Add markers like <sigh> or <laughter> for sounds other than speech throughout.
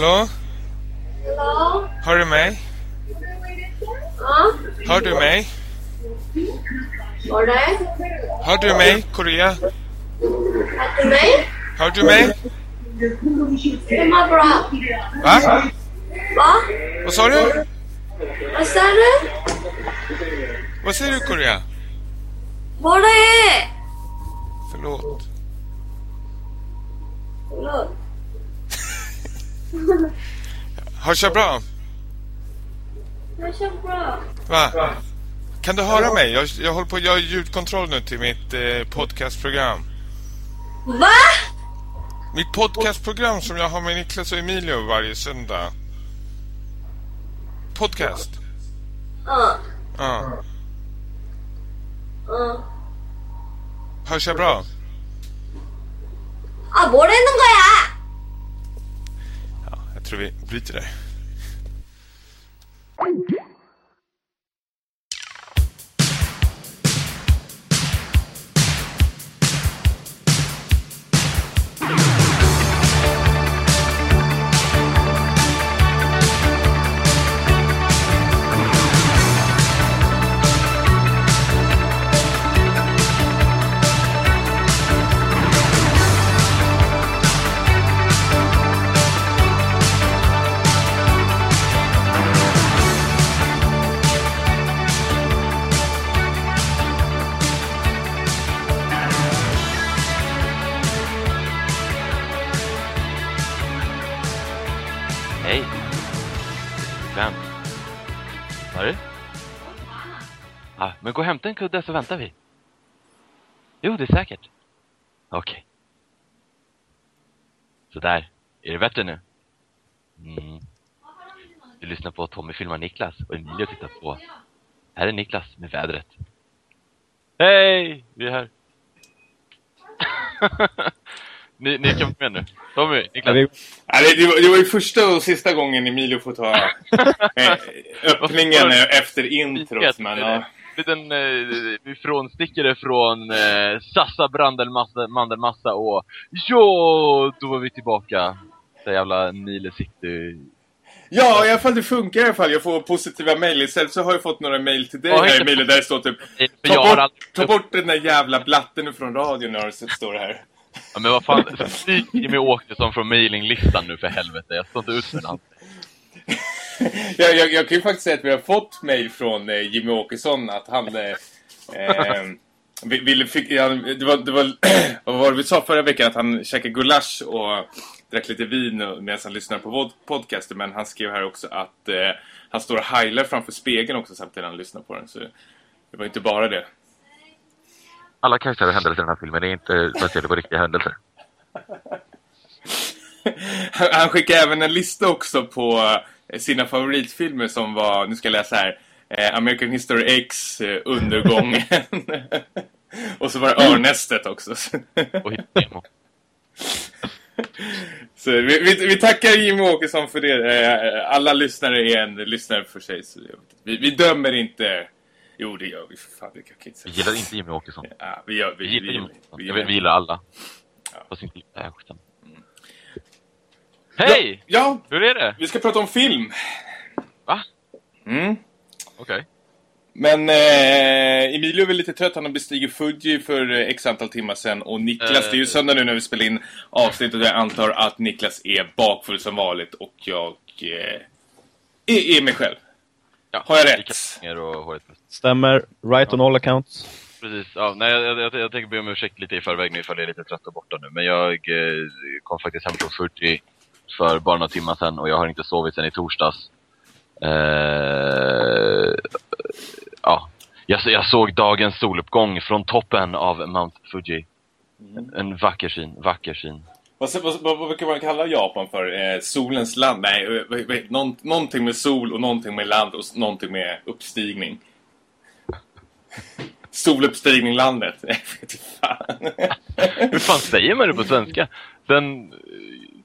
Hallå? Hallå? Hör du mig? Ja? Hör du mig? Var det? Hör du mig, Korea? Hör du mig? Hör du mig? Det var bra. Va? Va? Vad sa du? Vad sa du? Vad säger du, Korea? Var det? Förlåt. Hörs jag bra? Jag kör bra. Va? Kan du höra mig? Jag, jag håller på att göra ljudkontroll nu till mitt eh, podcastprogram. Va? Mitt podcastprogram som jag har med Niklas och Emilio varje söndag. Podcast. Ja. Ja. Ja. Hörs jag bra? 아, 뭐라는 거야? Jag tror vi bryter där. Ah, men gå och hämta en kudde så väntar vi. Jo, det är säkert. Okej. Sådär. Är det bättre nu? Mm. Du lyssnar på Tommy filmar Niklas och Emilio tittar på. Här är Niklas med vädret. Hej! Vi är här. <laughs> ni, ni kan med nu. Tommy, Niklas. Det, var, det var ju första och sista gången Emilio får ta <laughs> eh, öppningen efter introt. Men, ja. Liten eh, frånstickare från eh, Sassa Brandelmassa, Mandelmassa och ja, då var vi tillbaka. Det jävla Nile City. ja, i alla fall det funkar i alla fall. Jag får positiva mejl. Istället så har jag fått några mejl till dig Ja, här Emilio där det står typ Ta bort, aldrig- ta bort den där jävla blatten från radion när det står här. Ja, men vad fan, stryk Jimmy Åkesson från mailinglistan nu för helvete. Jag står inte ut med allt. <laughs> <laughs> jag, jag, jag kan ju faktiskt säga att vi har fått mejl från eh, Jimmy Åkesson att han eh, eh, vi- ville, fick, ja, det var, det var <clears throat> vad var det vi sa förra veckan att han käkade gulasch och drack lite vin medan han lyssnade på podcasten men han skrev här också att eh, han står och heilar framför spegeln också samtidigt han lyssnar på den så det var inte bara det. Alla karaktärer och händelser i den här filmen är inte baserade på riktiga händelser. <laughs> Han skickade även en lista också på sina favoritfilmer som var, nu ska jag läsa här, eh, American History X, eh, Undergången. <laughs> och så var det Örnästet också. <laughs> <laughs> Så vi, vi, vi tackar Jimmy Åkesson för det. Eh, Alla lyssnare är en lyssnare för sig. Vi, vi dömer inte. Jo, det gör vi fan. Det kan jag inte Vi gillar inte Jimmy Åkesson. Ja, vi, gör, vi, Vi gillar vi, vi, gillar alla. Ja. Fast inte Åkesson. Hej! Ja, Hur är det? vi ska prata om film. Va? Mm. Okej. Men eh, Emilio är väl lite trött. Han har bestigit Fuji för eh, x antal timmar sedan. Och Niklas, Eh. det är ju söndag nu när vi spelar in avsnittet. Och jag antar att Niklas är bakfull som vanligt. Och jag eh, är, är mig själv. Ja, Har jag rätt? och. Stämmer. Right on all accounts. Precis, ja, nej, jag, jag, jag tänker be om ursäkt lite i förväg nu ifall jag är lite trött och borta nu. Men jag eh, kom faktiskt hem från 40 för bara några timmar sedan och jag har inte sovit sedan i torsdags. Eh, ja, jag, jag såg dagens soluppgång från toppen av Mount Fuji. En, en vacker syn, vacker syn. Vad, vad, vad, vad brukar man kalla Japan för? Eh, solens land? Nej, eh, någon, någonting med sol och någonting med land och någonting med uppstigning. <laughs> Soluppstigning landet. <laughs> Hur fan säger man det på svenska? Den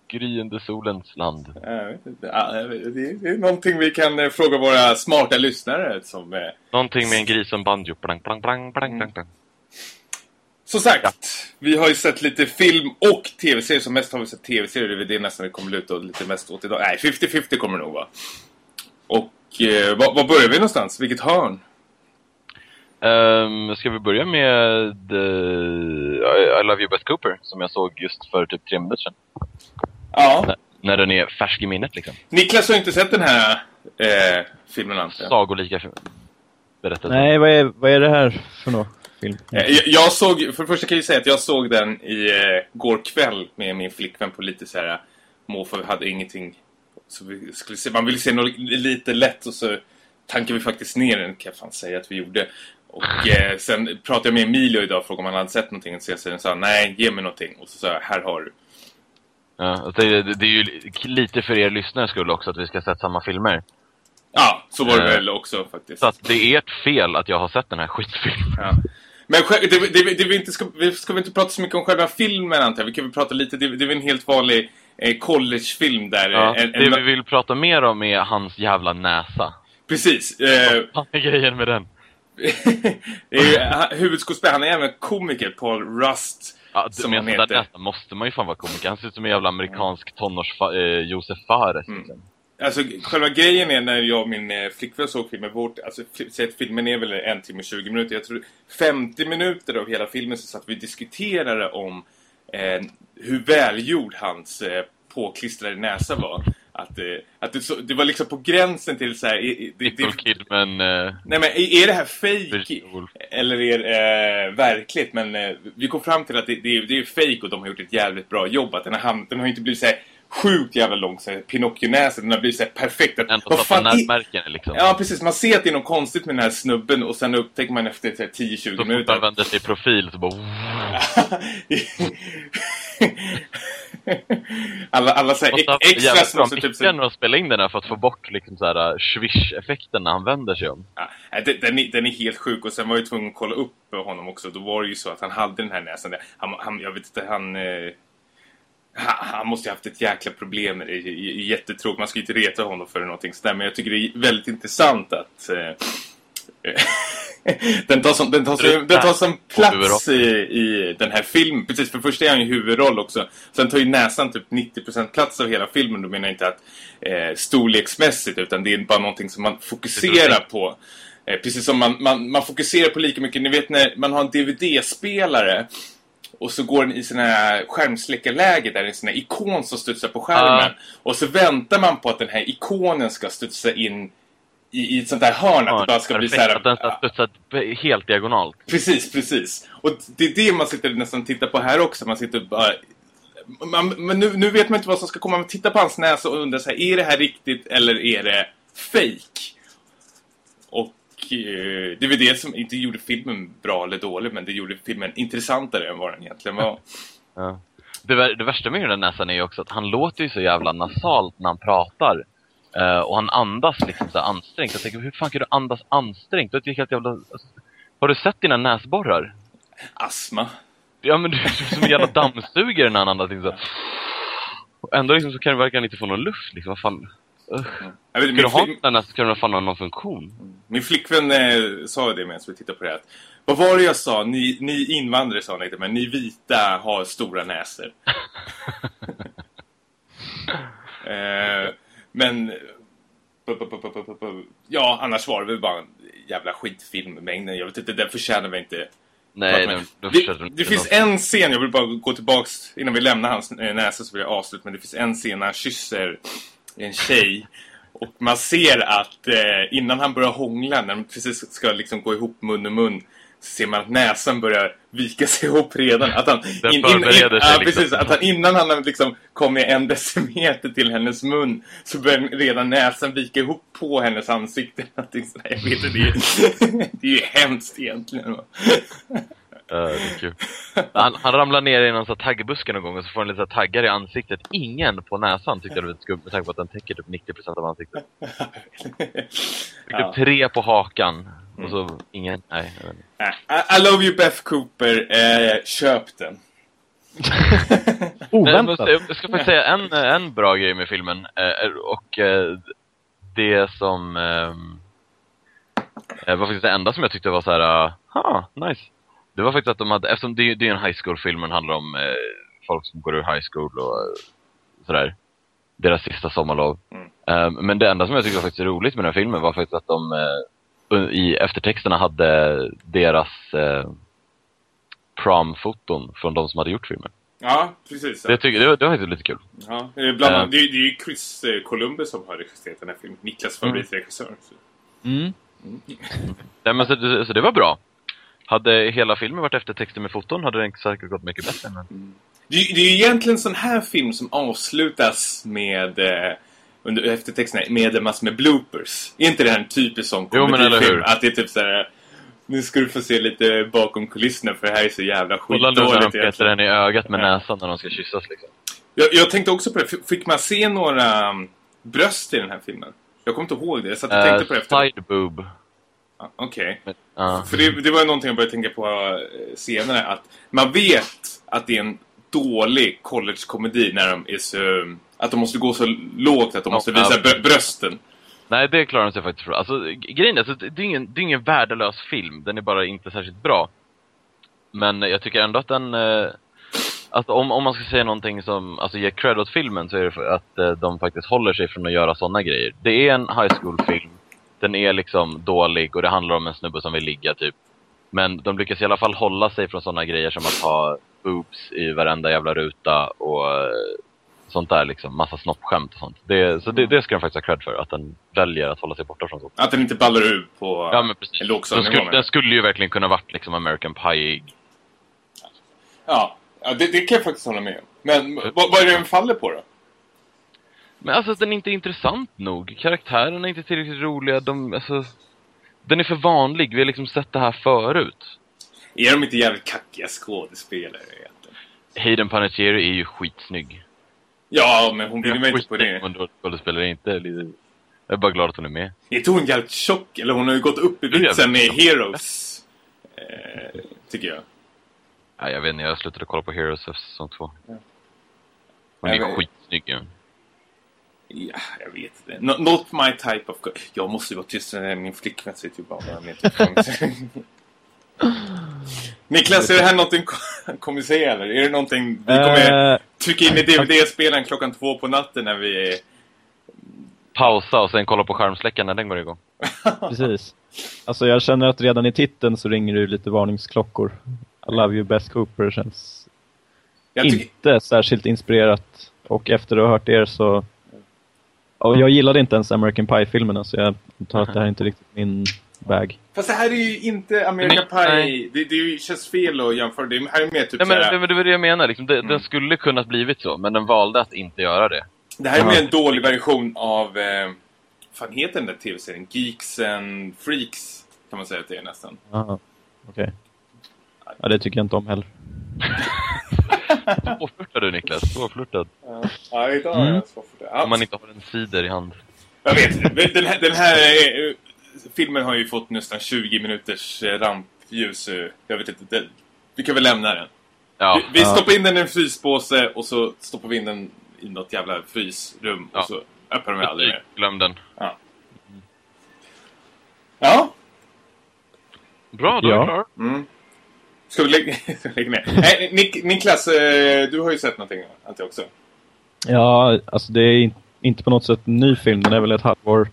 gryende solens land. Jag vet inte. Ja, jag vet- det är- det någonting vi kan eh, fråga våra smarta lyssnare som... eh, Någonting med en gris som banjo. Plang, plang, plang, plang, plang, plang. Som sagt, vi har ju sett lite film och tv-serier. Som mest har vi sett tv-serier. Det är det nästan vi kommer luta lite mest åt idag. Nej, 50-50 kommer det nog vara. Och eh, var, var börjar vi någonstans? Vilket hörn? Um, ska vi börja med uh, I Love You Beth Cooper, som jag såg just för typ tre minuter sedan. Ja. När, när den är färsk i minnet liksom. Niklas har inte sett den här eh, filmen antar jag. Sagolika fi- berättelser. Nej, vad är, vad är det här för någon film? Eh, Jag, jag såg, för det första kan jag säga att jag såg den i eh, går kväll med min flickvän på lite så här måfå. Vi hade ingenting. Så vi skulle se, man ville se något lite lätt och så tankade vi faktiskt ner den kan jag fan säga att vi gjorde. Och eh, sen pratade jag med Emilio idag och frågade om han hade sett någonting. Så jag sa, sa nej, ge mig någonting. Och så sa jag, här har du. Ja, det, det, är ju lite för er lyssnare skull också att vi ska sett samma filmer. Ja, så var det Eh, väl också faktiskt. Så att det är ert fel att jag har sett den här skitfilmen. Ja. Men det, det, det, vi inte ska, vi ska vi inte prata så mycket om själva filmen antar jag. Vi kan väl prata lite, det, det är väl en helt vanlig eh, collegefilm där. Ja, eh, en, det en, vi vill prata mer om är hans jävla näsa. Precis. Eh, Vad är grejen med den? <laughs> det är ju, han- huvudskådespelaren, han är även komiker, Paul Rust. Ja, Som med han en sån där heter. näsa måste man ju fan vara komiker. Han ser ut som en jävla amerikansk tonårs eh, Josef Fares. Mm. Liksom. Alltså själva grejen är när jag och min eh, flickvän såg filmen, vårt, alltså att filmen är väl en timme och 20 minuter. Jag tror 50 minuter av hela filmen så satt vi diskuterade om eh, hur välgjord hans eh, påklistrade näsa var. Att, eh, att det, så, det var liksom på gränsen till så här... Det, det, Kidman, eh, nej men är är det här fake eller är det eh, verkligt? Men eh, vi kom fram till att det, det, är, det är fake och de har gjort ett jävligt bra jobb. Att den har, den har inte blivit så här sjukt jävla lång, Pinocchio-näsa. Den har blivit så här perfekt. Att, Ändå vad så att man fan i- märker det liksom. Ja, precis. Man ser att det är något konstigt med den här snubben och sen upptäcker man efter så här 10-20 Så fort minuter. vänder sig i profil så bara... <laughs> <laughs> <laughs> alla alla så här ex- extras måste typ... Så, och spela in den här för att få bort liksom så här swish-effekten när han vänder sig om. ja, den, den, är, den är helt sjuk och sen var jag tvungen att kolla upp honom också. Då var det ju så att han hade den här näsan. där. Han, han, jag vet inte, han... Eh, han, måste ju haft ett jäkla problem med det. Jättetråkigt. Man ska ju inte reta honom för någonting sådär. Men jag tycker det är väldigt intressant att... Eh, <laughs> den tar som, den tar som, den tar som plats i, i den här filmen. Precis, för första är han ju huvudroll också. Sen tar ju näsan typ 90% plats av hela filmen. Då menar jag inte att eh, storleksmässigt utan det är bara någonting som man fokuserar på. Eh, precis som man, man, man fokuserar på lika mycket. Ni vet när man har en DVD-spelare och så går den i här skärmsläckarläge där det är här ikon som studsar på skärmen. Och så väntar man på att den här ikonen ska studsa in i, i ett sånt där hörn. att det bara ska bli så perfekt, här... att den ska studsa helt diagonalt. Precis, precis. Och det är det man sitter nästan tittar på här också. Man sitter bara... Man, men nu, nu vet man inte vad som ska komma. Man tittar på hans näsa och undrar så här, är det här riktigt eller är det fake? Och eh, det är väl det som inte gjorde filmen bra eller dålig, men det gjorde filmen intressantare än vad den egentligen var. <laughs> Ja. Det, det värsta med den näsan är ju också att han låter ju så jävla nasalt när han pratar. Eh, och han andas liksom så här ansträngt. Jag tänker, hur fan kan du andas ansträngt? Det är helt jävla... Alltså, har du sett dina näsborrar? Astma. Ja men du är som en jävla dammsugare när han andas liksom. Och ändå liksom så kan du verkligen inte få någon luft liksom. Vad fan? Vet, Ska min, du ha den där så kan du fan ha någon funktion. min flickvän eh, sa det medan vi tittade på det här. Vad var det jag sa? Ni, ni invandrare sa inte, men ni vita har stora näsor. <laughs> Eh, men... Ja, annars var det väl bara en jävla skitfilmmängden. Jag vet inte, den förtjänar vi inte. Nej, den, det, det finns en scen, jag vill bara gå tillbaks innan vi lämnar hans näsa så vill jag avsluta. Men det finns en scen när han kysser en tjej. Och man ser att eh, innan han börjar hångla, när de precis ska liksom gå ihop mun och mun. Ser man att näsan börjar vika sig ihop redan. Att han, Den förbereder sig ja, liksom. precis, att han innan han liksom kommit en decimeter till hennes mun så börjar redan näsan vika ihop på hennes ansikte. <laughs> Jag vet inte, det är, det är ju hemskt egentligen. Ja, det är kul. Han, han ramlar ner i någon sån taggbuske någon gång och så får han lite taggar i ansiktet. Ingen på näsan tyckte jag det var skumt med tanke på att den täcker typ 90% av ansiktet. <laughs> Ja. Mm. Typ tre på hakan. Och så ingen, nej. inte. I, I love you Beth Cooper, eh, köp den. <laughs> Oväntat. måste, jag ska faktiskt säga en, en bra grej med filmen. Eh, och eh, det som ehm, eh, var faktiskt det enda som jag tyckte var så här, ah, nice. Det var faktiskt att de hade, eftersom det, det är en high school-film, den handlar om eh, folk som går ur high school och eh, sådär. Deras sista sommarlov. Mm. Eh, men det enda som jag tyckte var faktiskt roligt med den här filmen var faktiskt att de eh, i eftertexterna hade deras eh, prom-foton från de som hade gjort filmen. Ja, precis. Det, tycker, det, var, det var faktiskt lite kul. Ja, bland annat, det, är- det är ju Chris Columbus som har regisserat den här filmen. Niklas favoritregissör. Så. Mm. Nej, men så, så, så det var bra. Hade hela filmen varit eftertexter med foton hade den säkert gått mycket bättre. Men... Det, är- det är egentligen sån här film som avslutas med eh, under eftertexterna med en massa med bloopers. Är inte det här en typisk sån komedifilm? Att det är typ såhär nu ska du få se lite bakom kulisserna för det här är så jävla Kolla nu när de skitdåligt den i ögat med näsan när de ska kyssas liksom. Jag, jag tänkte också på det. F- Fick man se några um, bröst i den här filmen? Jag kommer inte ihåg det. Jag satt och tänkte Eh, på det efter. side boob. Ja, Okej. Men, ja. För det, det var någonting jag började tänka på eh, senare. Att man vet att det är en dålig collegekomedi när de är så... Att de måste gå så lågt att de måste visa brösten. Nej, det klarar de sig faktiskt bra. Alltså, grejen är, alltså, det är ingen, det är ingen värdelös film. Den är bara inte särskilt bra. Men jag tycker ändå att den... Eh, alltså, om, om man ska säga någonting som alltså, ger cred åt filmen så är det för att eh, de faktiskt håller sig från att göra sådana grejer. Det är en high school-film. Den är liksom dålig och det handlar om en snubbe som vill ligga, typ. Men de lyckas i alla fall hålla sig från sådana grejer som att ha boobs i varenda jävla ruta och eh, sånt där liksom. Massa snoppskämt och sånt. Det, så det, det ska de faktiskt ha cred för, att den väljer att hålla sig borta från sånt. Att den inte ballar ur på Ja men precis. en Den lågstadienivå. skulle, den skulle ju verkligen kunna varit liksom American Pie Ja, ja det, det kan jag faktiskt hålla med om. Men vad, vad är det den faller på då? Men alltså den är inte intressant nog. Karaktärerna är inte tillräckligt roliga. De, alltså, den är för vanlig. Vi har liksom sett det här förut. Är de inte jävligt kackiga skådespelare egentligen? Hayden Panettiere är ju skitsnygg. Ja, men hon vinner mig inte på det. Hon då skådespelare inte. Jag är bara glad att hon är med. Är inte hon jävligt tjock? Eller hon har ju gått upp i är vikt sen med. Heroes. Eh, tycker jag. Nej, jag vet inte, jag slutade kolla på Heroes efter säsong två. Ja. Hon är skitsnygg ju. Ja, jag vet inte. No, not my type of... girl. Jag måste ju vara tyst när min flickvän sitter ju bara med typ <laughs> Niklas, är det här <laughs> någonting kom- kommer se eller? Är det någonting vi kommer Eh, trycka in i DVD-spelaren klockan två på natten när vi är... Pausa och sen kolla på skärmsläckaren när den går igång. <laughs> precis. Alltså jag känner att redan i titeln så ringer det lite varningsklockor. I Love You Best Cooper känns inte särskilt inspirerat. Och efter att ha hört er så... Ja, jag gillade inte ens American Pie-filmerna så jag antar att det här är inte riktigt min bag. fast det här är ju inte American Nej, Pie. nej. Det, det är ju- känns fel att jämföra. Det här är mer typ Ja, men, såhär- det, men det var det jag menar. Liksom. Det, Mm. Den skulle kunnat blivit så, men den valde att inte göra det. Det här är mer en dålig version av... Eh, fan heter den där tv-serien? Geeks and Freaks kan man säga att det är nästan. Aha, okej. Ja, det tycker jag inte om heller. <laughs> Svårflörtad du Niklas, svårflörtad. Ja, idag Mm. är jag för det. Ja. Om man inte har en cider i hand. Jag vet, den här, den här filmen har ju fått nästan 20 minuters eh, rampljus. eh, Jag vet inte, det, vi kan väl lämna den. Ja, Vi, vi Ja. stoppar in den i en fryspåse och så stoppar vi in den i något jävla frysrum Ja. och så öppnar vi aldrig mer. glöm den. Ja, Bra, då är Ja. vi klara. mm. Ska vi lägga, <laughs> lägga ner? Nej, Nik, Niklas, eh, du har ju sett någonting, Ante också. Ja, alltså det är in- inte på något sätt en ny film. Den är väl ett halvår,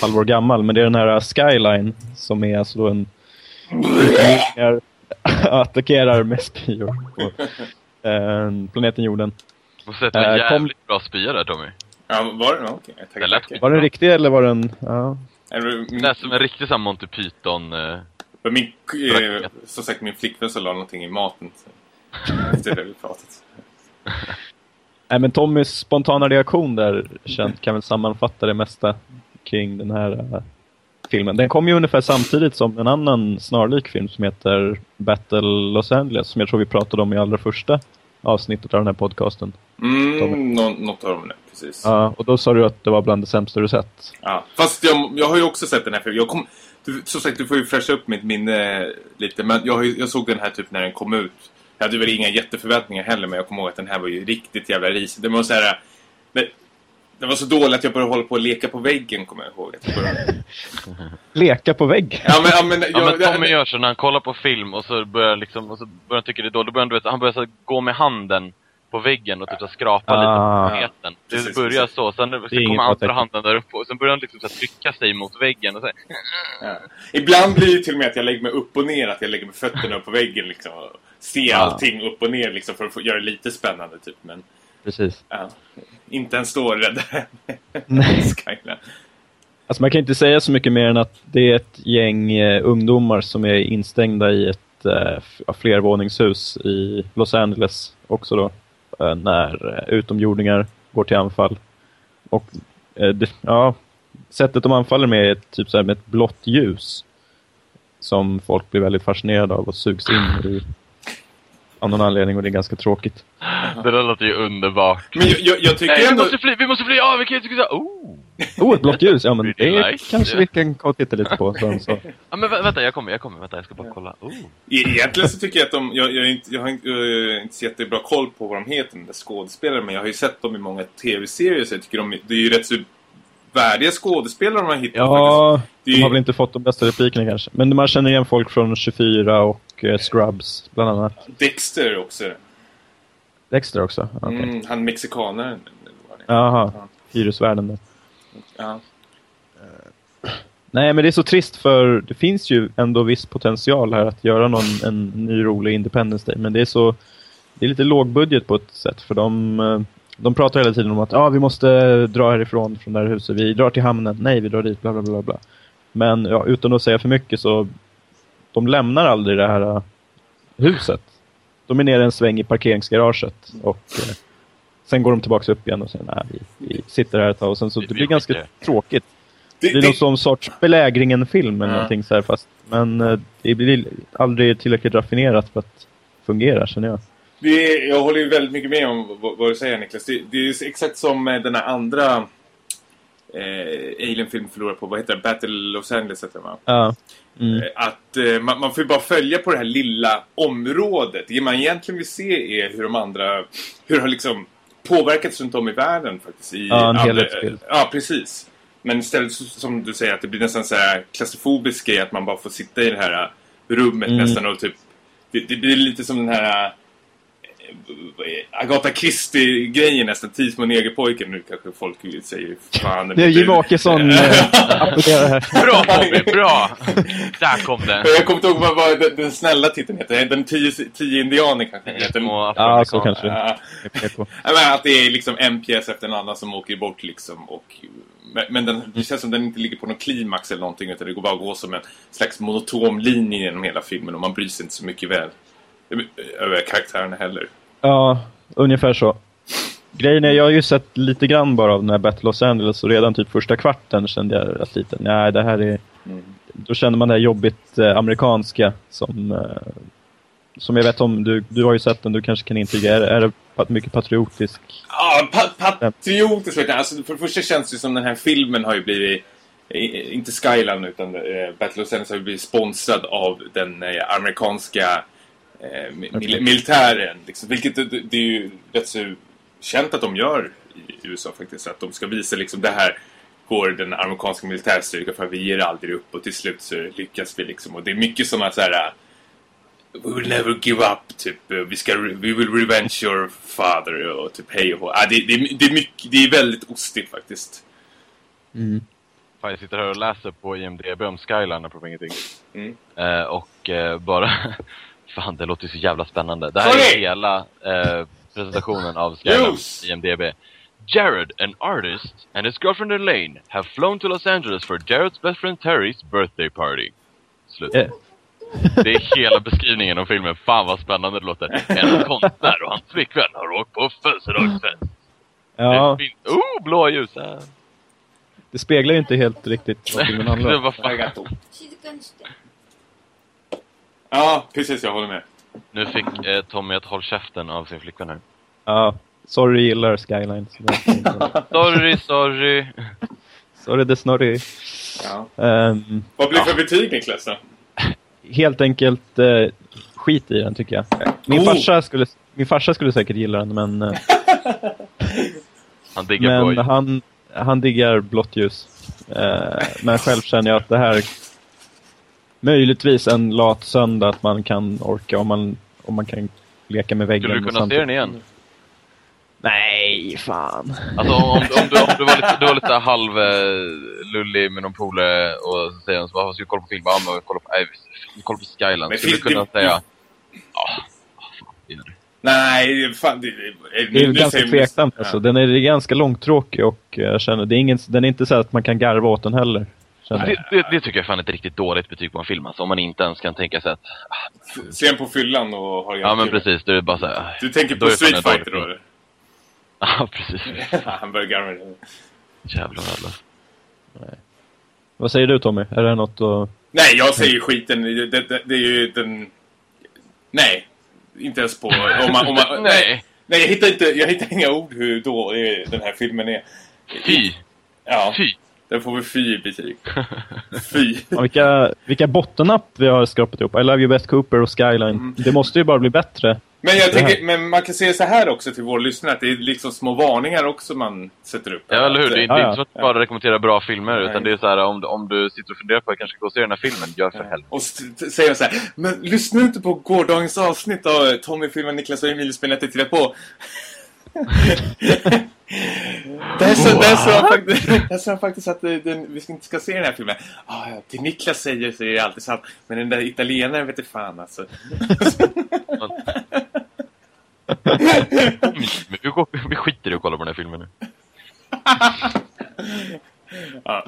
halvår gammal. Men det är den här Skyline som är alltså då en <laughs> attackerar med spyor på eh, planeten jorden. Måste säga att det var en Eh, kom- jävligt bra spya där Tommy. Ja, var det? Okej, lät tackar. Var den riktig eller var den... Ja. Lät som en riktig sån Monty Python. Eh, min, eh, som sagt, min flickvän så la någonting i maten. <laughs> Efter det vi pratat. <laughs> Nej, men Tommys spontana reaktion där känt, kan väl sammanfatta det mesta kring den här eh, filmen. Den kom ju ungefär samtidigt som en annan snarlik film som heter Battle Los Angeles som jag tror vi pratade om i allra första avsnittet av den här podcasten. Mm, nå, något av dem, precis. Ja, och då sa du att det var bland det sämsta du sett. Ja. Fast jag, jag har ju också sett den här filmen. Jag kom, du, som sagt, du får ju fräscha upp mitt minne lite. Men jag, jag såg den här typ när den kom ut. Jag hade väl inga jätteförväntningar heller, men jag kommer ihåg att den här var ju riktigt jävla risig. Det var så här... Men, Det var så dåligt att jag började hålla på att leka på väggen, kommer jag ihåg. Att jag började... <laughs> Leka på vägg. Ja, men, ja, men, Ja, jag, men Tommy gör så när han kollar på film och så börjar liksom, och så börjar han tycka det är dåligt. Då börjar han, du vet, han börjar så här gå med handen på väggen och typ så skrapa Ah. lite på tapeten. Det Precis, börjar precis. så, sen inget kommer andra handen där uppe och sen börjar han liksom så trycka sig mot väggen och så här, ja. Ibland blir det till och med att jag lägger mig upp och ner, att jag lägger med fötterna upp på väggen liksom. Ja. allting upp och ner liksom, för att få göra det lite spännande, typ. Men Precis. ja, inte räddar <laughs> Nej. Skyline. Alltså man kan inte säga så mycket mer än att det är ett gäng eh, ungdomar som är instängda i ett eh, flervåningshus i Los Angeles också då. Eh, när eh, utomjordingar går till anfall. Och det, ja, sättet de anfaller med är typ så här med ett blått ljus. Som folk blir väldigt fascinerade av och sugs in i. Av någon anledning och det är ganska tråkigt. Det där låter ju underbart. Men jag, jag, jag tycker Nej, vi ändå... måste fly, vi måste fly! Ja, vi kan ju oh! Oh, ett blått ljus! Ja men det nice. kanske vi kan gå och titta lite på. Så, så. Ja, men vä vänta, jag kommer, jag kommer, vänta, jag ska bara kolla. Oh. E- Egentligen så tycker jag att de... Jag, jag, inte, jag har inte, jag har inte så jättebra koll på vad de heter, de där skådespelarna. Men jag har ju sett dem i många tv-serier. Så jag tycker de, det är ju rätt så värdiga skådespelare de har hittat Ja, de har väl inte fått de bästa replikerna kanske. Men man känner igen folk från 24 och eh, Scrubs bland annat. Dexter också. Dexter också? Okej. Mm, han mexikanaren. Jaha, Ja. hyresvärden där. Ja. Nej, men det är så trist för det finns ju ändå viss potential här att göra någon, en ny rolig Independence Day. Men det är så, det är lite lågbudget på ett sätt för de, eh, de pratar hela tiden om att ah, vi måste dra härifrån från det här huset. Vi drar till hamnen. Nej, vi drar dit. Bla, bla, bla, bla. Men ja, utan att säga för mycket så de lämnar aldrig det här eh, huset. De är nere en sväng i parkeringsgaraget och eh, sen går de tillbaka upp igen och säger nej, vi, vi sitter här ett tag och sen så det vi blir ganska skiter. tråkigt. Det, Det blir det, någon sån sorts belägringen-film eller Ja. någonting så här fast men eh, det blir aldrig tillräckligt raffinerat för att fungera känner jag. det, jag håller ju väldigt mycket med om vad, vad du säger Niklas. Det, det är exakt som den här andra eh, Alien-film förlorar på. Vad heter det? Battle Los Angeles heter va? Ja. Mm. Eh, Att eh, man, man får ju bara följa på det här lilla området. Det man egentligen vill se är hur de andra... Hur det har liksom påverkats runt om i världen faktiskt. I Ja, en andra- helhetsbild. Ja, precis. Men istället som du säger att det blir nästan så här klaustrofobisk grej att man bara får sitta i det här rummet Mm. nästan och typ... Det, det blir lite som den här... Agatha Christie-grejen nästan. Tio små negerpojkar. Nu kanske folk säger fan... Det är Jimmie Åkesson eh, <laughs> applåderar här. Bra Tommy, bra! Där kom det. Jag kommer inte ihåg vad, vad den, den snälla titeln heter. Den tio, tio indianer kanske den heter. Ja, så kanske. Ja. Att det är liksom en pjäs efter en annan som åker bort liksom. Och, men men den, det känns som den inte ligger på någon klimax eller någonting. Utan det går bara att gå som en slags monotom linje genom hela filmen. Och man bryr sig inte så mycket väl över karaktärerna heller. Ja, ungefär så. Grejen är, jag har ju sett lite grann bara av den här Battle Los Angeles och redan typ första kvarten kände jag att lite, nej det här är... Då känner man det här jobbigt eh, amerikanska som... Eh, som jag vet om, du, du har ju sett den, du kanske kan intyga. Är, är det mycket patriotisk? Ja, pa patriotiskt vet jag. Alltså, för det första känns det som den här filmen har ju blivit... Inte Skyline utan eh, Battle of Senate har ju blivit sponsrad av den eh, amerikanska eh, mi- mil militären. Liksom, vilket det, det är ju rätt så känt att de gör i USA faktiskt. Att de ska visa liksom det här går den amerikanska militärstyrkan för att vi ger aldrig upp och till slut så lyckas vi liksom. Och det är mycket som att så här We will never give up, typ. Vi ska, we will revenge your father och typ hej och hå. ah, det, det, det, är mycket, det är väldigt ostigt faktiskt. Fan, jag sitter här och läser på IMDB om Skyline, apropå ingenting. Mm. Eh, och eh, bara... <laughs> Fan, det låter ju så jävla spännande. Det här är Sorry! hela eh, presentationen av Skyline, News! IMDB. Jared, an artist, and his girlfriend Elaine have flown to Los Angeles for Jared's best friend Terry's birthday party. Slut. Eh, Det är hela beskrivningen av filmen. Fan vad spännande det låter. En konstnär och hans flickvän har åkt på födelsedagsfest. ja, Det finns- Oh, blåljus! Ah. det speglar ju inte helt riktigt vad filmen handlar <laughs> Det om. var fan. Ja, precis, jag håller med. Nu fick eh, Tommy ett håll käften av sin flickvän här. Ja, sorry gillar Skyline. <laughs> sorry, sorry. Sorry, det snorry. Ja. Um, Vad blir ja. för betyg, Niklas? Helt enkelt eh, skit i den, tycker jag. Min, oh. farsa, skulle, min farsa skulle säkert gilla den, men... Eh, han diggar men han, han diggar blått ljus. Eh, men själv känner jag att det här möjligtvis en lat söndag att man kan orka om man, om man kan leka med väggen. Skulle du kunna se den igen? Nej, fan. Alltså om, om, du, om du var lite, du var lite <laughs> halv eh, lullig med någon polare och så säger de så bara, "Vad ska vi kolla på film? Ja, men vi kollar på, nej, vi kollar på Skyland. Men Skulle du kunna säga, ja, ah. Nej, fan, det, det, Det är ganska tveksamt alltså. Den är ganska långtråkig och eh, jag känner, det är ingen, den är inte så att man kan garva åt den heller. Det, det, det tycker jag fan är ett riktigt dåligt betyg på en film alltså, om man inte ens kan tänka sig att, Se den på fyllan och har ja men precis, då är det bara såhär, Du tänker Då på Street Fighter då? eller? <laughs> ja precis, <laughs> Han börjar garva. jävlar alla. Vad säger du Tommy? Är det något att... Nej, jag säger skiten. Det, det, det, är ju den... Nej. Inte ens på... Om man, om man, <laughs> Nej. Nej, jag hittar, inte, jag hittar inga ord hur dålig den här filmen är. Fy! Ja, Fy! Den får vi fy i betyg. <laughs> Fy. Ja, vilka, vilka bottennapp vi har skrapat ihop. I Love You Best Cooper och Skyline. Mm. Det måste ju bara bli bättre. Men jag tänker, men man kan säga så här också till vår lyssnare att det är liksom små varningar också man sätter upp. Ja, eller hur? Det är inte, Ja, ja. att du bara rekommenderar bra filmer, Nej. utan det är så här om, du- om du sitter och funderar på att kanske gå och se den här filmen, gör för helvete. Och säger så här, men lyssna inte på gårdagens avsnitt av Tommy filmen Niklas och Emilie spelar inte tittar på. Där, sa han faktiskt, <laughs> där sa faktiskt att det- den, vi inte ska se den här filmen. Ah, ja, det Niklas säger så är det alltid sant. Men den där italienaren vet du fan alltså. <laughs> Men vi, går, vi skiter i att kolla på den här filmen nu. <laughs> Ja.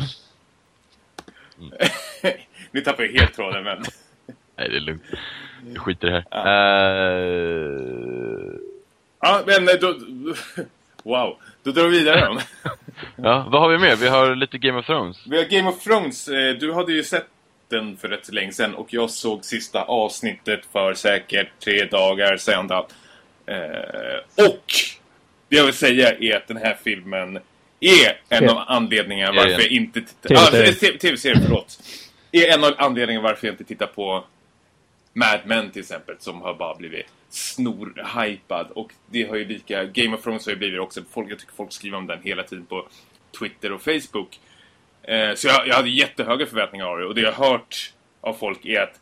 nu tappar jag helt tråden men. Nej, det är lugnt. Vi skiter i det här. Ja. Eh, Ja, men då... <laughs> Wow, då drar vi vidare då. <laughs> ja, vad har vi mer? Vi har lite Game of Thrones. Vi har Game of Thrones. Eh, Du hade ju sett den för rätt länge sedan och jag såg sista avsnittet för säkert tre dagar sedan. Eh, och det jag vill säga är att den här filmen är en av anledningarna varför jag inte tittar... TV-serie. Ah, TV-serien, förlåt. Är en av anledningarna varför jag inte tittar på Mad Men till exempel som har bara blivit snorhypad och det har ju lika Game of Thrones har ju blivit också folk jag tycker folk skriver om den hela tiden på Twitter och Facebook. Eh, så jag, jag hade jättehöga förväntningar av det och det jag har hört av folk är att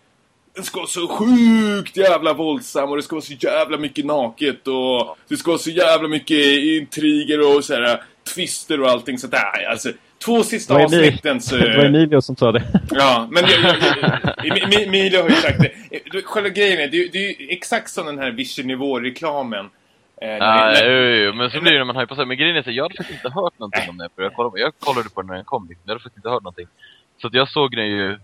den ska vara så sjukt jävla våldsam och det ska vara så jävla mycket naket och det ska vara så jävla mycket intriger och så här twister och allting sånt där. Alltså, två sista Det avsnitten så... <laughs> Det var Emilio som sa det. Ja, men jag, jag, Milo har ju sagt det. Du, Själva grejen är, det, det är ju exakt som den här Vision Nivå-reklamen. Eh, när- jo, jo, men så blir det när man hypar sig. Men grejen är så jag hade faktiskt inte hört någonting om det. För jag, kollade, jag kollade på den när den kom. Liksom. Jag hade faktiskt inte hört någonting. Så att jag såg den ju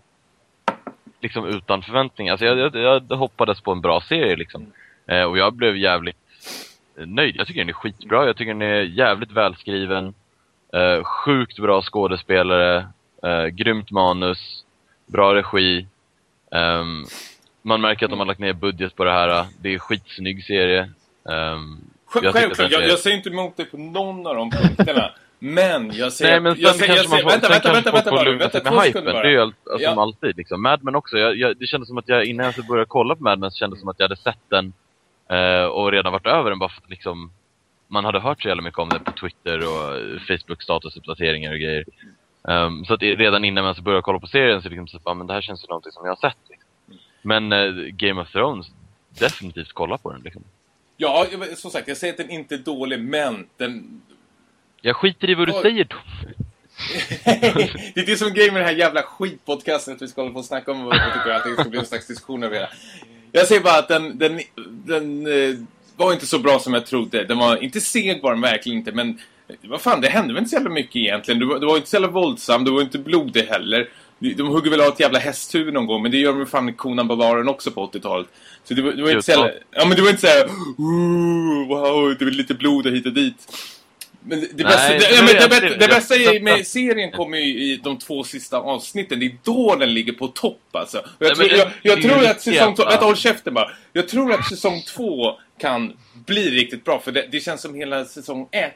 liksom utan förväntningar. Alltså jag, jag, jag hoppades på en bra serie liksom. Eh, och jag blev jävligt eh, nöjd. Jag tycker den är skitbra. Jag tycker den är jävligt välskriven. Eh, sjukt bra skådespelare. Eh, grymt manus. Bra regi. Ehm, man märker att de har lagt ner budget på det här. Det är en skitsnygg serie. Sj- jag Självklart, jag, jag säger inte emot dig på någon av de punkterna. Men jag säger... Nej men sen jag säger, kanske jag man säger, får, vänta, vänta, vänta, vänta bara. Vänta, med hypen. bara. Det är ju allt, alltså, Ja. som alltid liksom. Mad Men också, jag, jag, det kändes som att jag innan jag började kolla på Mad Men så kändes det som att jag hade sett den eh, och redan varit över den bara för att liksom man hade hört så jävla mycket om det på Twitter och Facebook statusuppdateringar och grejer. Ehm, så att det- redan innan man så började kolla på serien så liksom så, ah, men det här känns ju någonting som jag har sett. Liksom. Men eh, Game of Thrones, definitivt kolla på den liksom. Ja, som sagt, jag säger att den inte är dålig, men den... Jag skiter i vad du Oj. säger <laughs> <laughs> det är det som grejen med den här jävla skitpodcasten, att vi ska hålla på och snacka om vad vi tycker och allting ska bli en slags diskussion över det. Jag säger bara att den, den, den eh, var inte så bra som jag trodde. Den var inte seg var den verkligen inte, men vad fan, det hände väl inte så jävla mycket egentligen. Det var, var inte så jävla våldsam, det var inte blodig heller. De, de hugger väl av ett jävla hästhuvud någon gång, men det gör de fan i Conan Barbaren också på 80-talet. Så det var, det var inte så jävla... Ja, men det var inte så här... "Ooh, Wow, det var lite blod och hit och dit. Men det, Nej, bästa, det, ja, men det, det det bästa i- med serien kommer ju i de två sista avsnitten. Det är då den ligger på topp alltså. Och jag, Nej, tror, jag, jag tror att säsong två... Vänta, håll käften bara. Jag tror att säsong två kan bli riktigt bra. För det, känns som hela säsong ett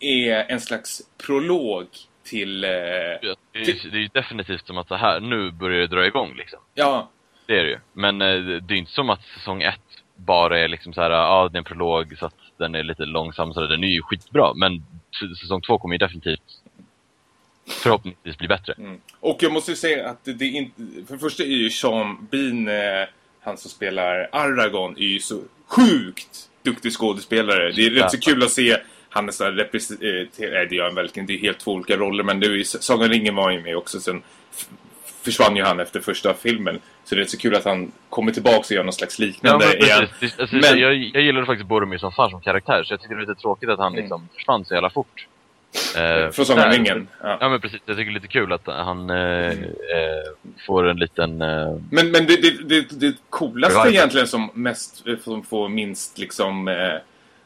är en slags prolog till... Eh, Det är, ju- det är ju definitivt som att så här, nu börjar det dra igång liksom. ja, Det är det ju. Men eh, det är inte som att säsong ett bara är liksom så här, ja ah, det är en prolog så att den är lite långsam så den är ju skitbra. Men säsong två kommer ju definitivt förhoppningsvis bli bättre. Mm. Och jag måste ju säga att det, inte... För det första är ju Sean Bean, eh, han som spelar Aragorn, är ju så sjukt duktig skådespelare. Det är rätt så kul att se han nästan representerar... det gör han verkligen. Det är helt två olika roller. Men ju, Sagan ringen var ju med också. Sen försvann ju han efter första filmen. Så det är så kul att han kommer tillbaka och gör någon slags Ja, liknande men igen. precis. Alltså, Men- jag, jag gillade faktiskt Boromir som fan som karaktär, så jag tycker det är lite tråkigt att han Mm. liksom försvann så jävla fort. Eh, Från ringen. Ja. Ja men precis, jag tycker det är lite kul att han eh, eh, får en liten... Eh, Men, men det, det, det, det coolaste Revival. egentligen som mest eh, som får minst liksom eh,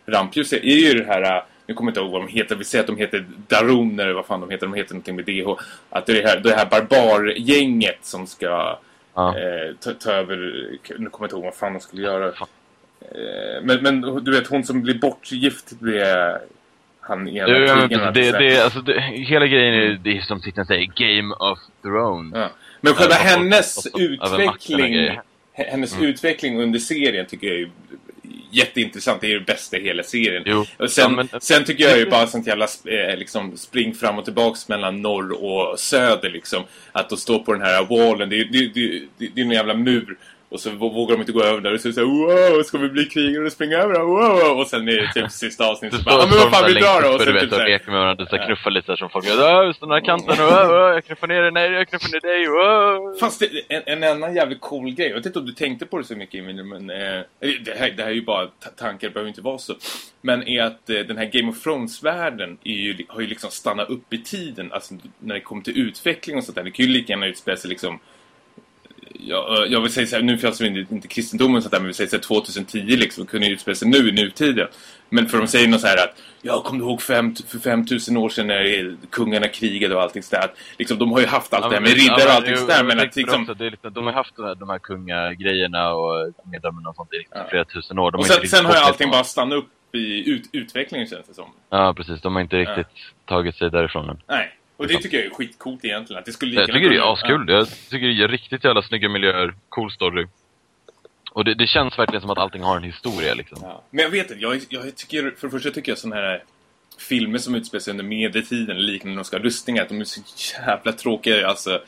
rampljus är ju det här eh, nu kommer jag inte ihåg vad de heter, vi säger att de heter Darun eller vad fan de heter, de heter någonting med DH. Att det är det här, det här barbargänget som ska ja. eh, ta, ta över, nu kommer jag inte ihåg vad fan de skulle göra. Eh, men, men du vet, hon som blir bortgift blir han i en Jo, ja, men krigarna, precis. det, så här. det, alltså, det, hela grejen är, det är som titeln säger, Game of Thrones. Ja. Men själva hennes och- och- och utveckling. Hennes Mm. utveckling under serien tycker jag är jätteintressant. Det är det bästa i hela serien. Jo. Och sen, Ja, men- sen tycker jag ju bara sånt jävla eh, liksom, spring fram och tillbaks mellan norr och söder liksom. Att de står på den här wallen, det är, det, det, det, det är en jävla mur. Och så vå- vågar de inte gå över där och så såhär wow, ska vi bli krigare och springa över där? Wow! Och sen det typ sista avsnittet så bara, ja men vad fan vi drar då! Och sen du typ vet, och såhär, leker med varandra, så knuffar lite så som folk gör. Den här kanten, och, öh, jag knuffar ner dig, nej jag knuffar ner dig, wow. Fast det, en, en annan jävligt cool grej. Jag vet inte om du tänkte på det så mycket Emil, men eh, det, här, det här är ju bara ta- tankar, det behöver inte vara så. Men är att eh, den här Game of Thrones-världen har ju liksom stannat upp i tiden. Alltså när det kommer till utveckling och sånt där. Det kan ju lika gärna utspela sig liksom Ja, jag vill säga så här, nu finns det inte, kristendomen sånt där, men vi säger så här 2010 liksom, kunde ju utspela sig nu i nutiden. Men för de säger något så här att, ja, kom du ihåg fem, för 5000 år sedan när kungarna krigade och allting sådär. Liksom, de har ju haft allt det här med riddare och allting sådär, men att liksom... Också, det är liksom, de har haft de här, de här kungagrejerna och medlemmen och sånt i liksom Ja. flera tusen år. De Och sen, sen har ju allting bara stannat upp i ut, utvecklingen känns det som. Ja, precis. De har inte riktigt tagit sig därifrån än. Nej. Och det tycker jag är skitcoolt egentligen. Att det skulle lika Jag tycker det är askul. Jag tycker det är riktigt jävla snygga miljöer, cool story. Och det, det känns verkligen som att allting har en historia liksom. Ja. Men jag vet inte, jag, jag tycker, för det första tycker jag sådana här filmer som utspelar sig under medeltiden, liknande, de ska ha rustningar, att de är så jävla tråkiga. Alltså,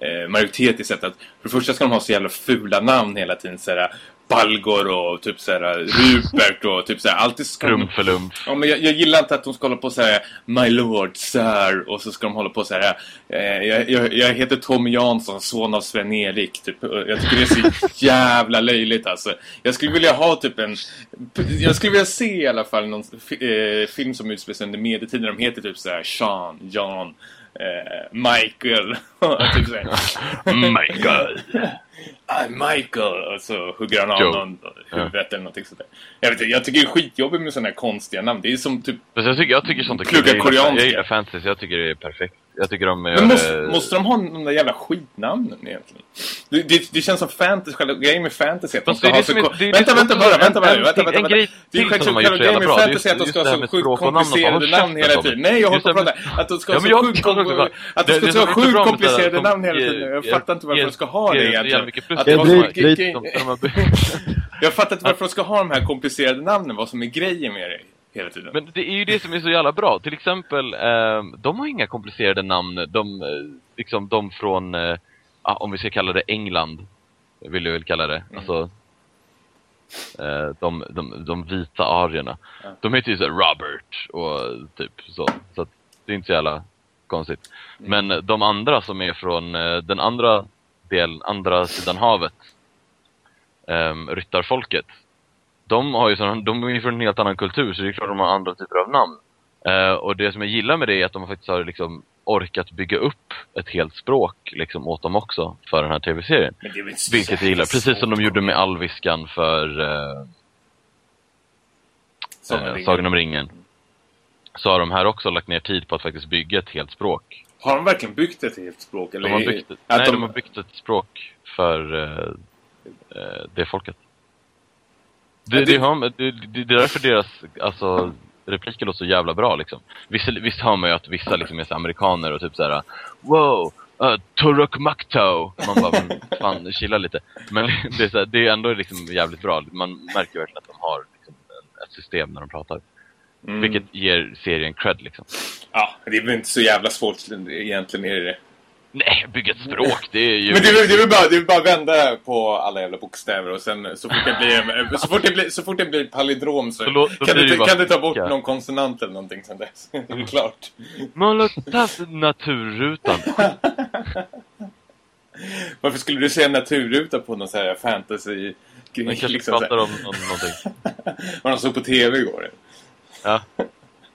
eh, majoritet i sättet att för det första ska de ha så jävla fula namn hela tiden. Såhär, Balgor och typ såhär, Rupert och typ såhär, alltid ska de... Krumförlumf. Ja, men jag, jag gillar inte att de ska hålla på så här My Lord, Sir och så ska de hålla på så här eh, jag, jag, jag heter Tommy Jansson, son av Sven-Erik typ. Jag tycker det är så <laughs> jävla löjligt alltså. Jag skulle vilja ha typ en Jag skulle vilja se i alla fall någon eh, film som utspelar under medeltiden De heter typ så här Sean, Jan eh, Michael <laughs> typ. Michael. I'm Michael! Och så hugger han av Joe. någon huvudet eller någonting sådär. Jag, vet, inte, jag tycker det är skitjobbigt med sådana här konstiga namn. Det är som typ Fast jag tycker, jag tycker sånt är kul. Jag jag gillar fantasy, jag tycker det är perfekt. Jag tycker de Men måste, det- måste de ha de där jävla skitnamnen egentligen? Det, det, det känns som fantasy, själva grejen med fantasy att de ska ha så... Vänta, vänta bara, vänta bara, vänta, vänta, vänta. Det är själva grejen med fantasy att de ska ha så sjukt komplicerade namn hela tiden. Nej, jag håller på det att prata. Att de ska ha så sjukt komplicerade namn hela de tiden. Jag fattar inte varför de ska ha det egentligen. Jag fattar inte varför de ska ha de här komplicerade namnen, vad som är grejen med det hela tiden. Men det är ju det som är så jävla bra. Till exempel, eh, de har inga komplicerade namn. De, eh, liksom de från, eh, ah, om vi ska kalla det England, vill jag väl kalla det. Mm. Alltså, eh, de, de, de vita arierna. Ja. De heter ju så Robert och typ så. Så att det är inte så jävla konstigt. Mm. Men de andra som är från eh, den andra delen, andra sidan havet, um, ryttarfolket, de, har ju sån, de är ju från en helt annan kultur så det är klart de har andra typer av namn. Eh, och det som jag gillar med det är att de faktiskt har liksom orkat bygga upp ett helt språk liksom åt dem också för den här tv-serien. Vilket jag gillar. Precis som de gjorde med alviskan för eh, Sagan eh. Sagan om ringen. Så har de här också lagt ner tid på att faktiskt bygga ett helt språk. Har de verkligen byggt ett helt språk? Eller De har byggt, ett- nej, de, de har byggt ett språk för eh, eh, det folket. Det, det- det, det, det, är därför deras alltså, repliker låter så jävla bra liksom. Visst, visst hör man ju att vissa liksom är så amerikaner och typ såhär Wow! Uh, Turok Makto! Man bara, men fan, chilla lite. Men <laughs> det är, så här, det är ändå liksom jävligt bra. Man märker verkligen att de har liksom, ett system när de pratar. Mm. Vilket ger serien cred liksom. Ja, det är väl inte så jävla svårt egentligen är det. Nej, bygga ett språk, det är ju... Men det är, det är väl bara, det är bara vända på alla jävla bokstäver och sen så fort det blir, så fort det blir, så fort det blir palindrom så, Så låt- kan, du, kan du ta bort någon konsonant eller någonting sen dess. <laughs> Det är klart. Måla naturrutan. <laughs> Varför skulle du säga naturruta på någon sån här fantasy Man kanske liksom pratar om nå- någonting. <laughs> Vad de såg på tv igår. Ja.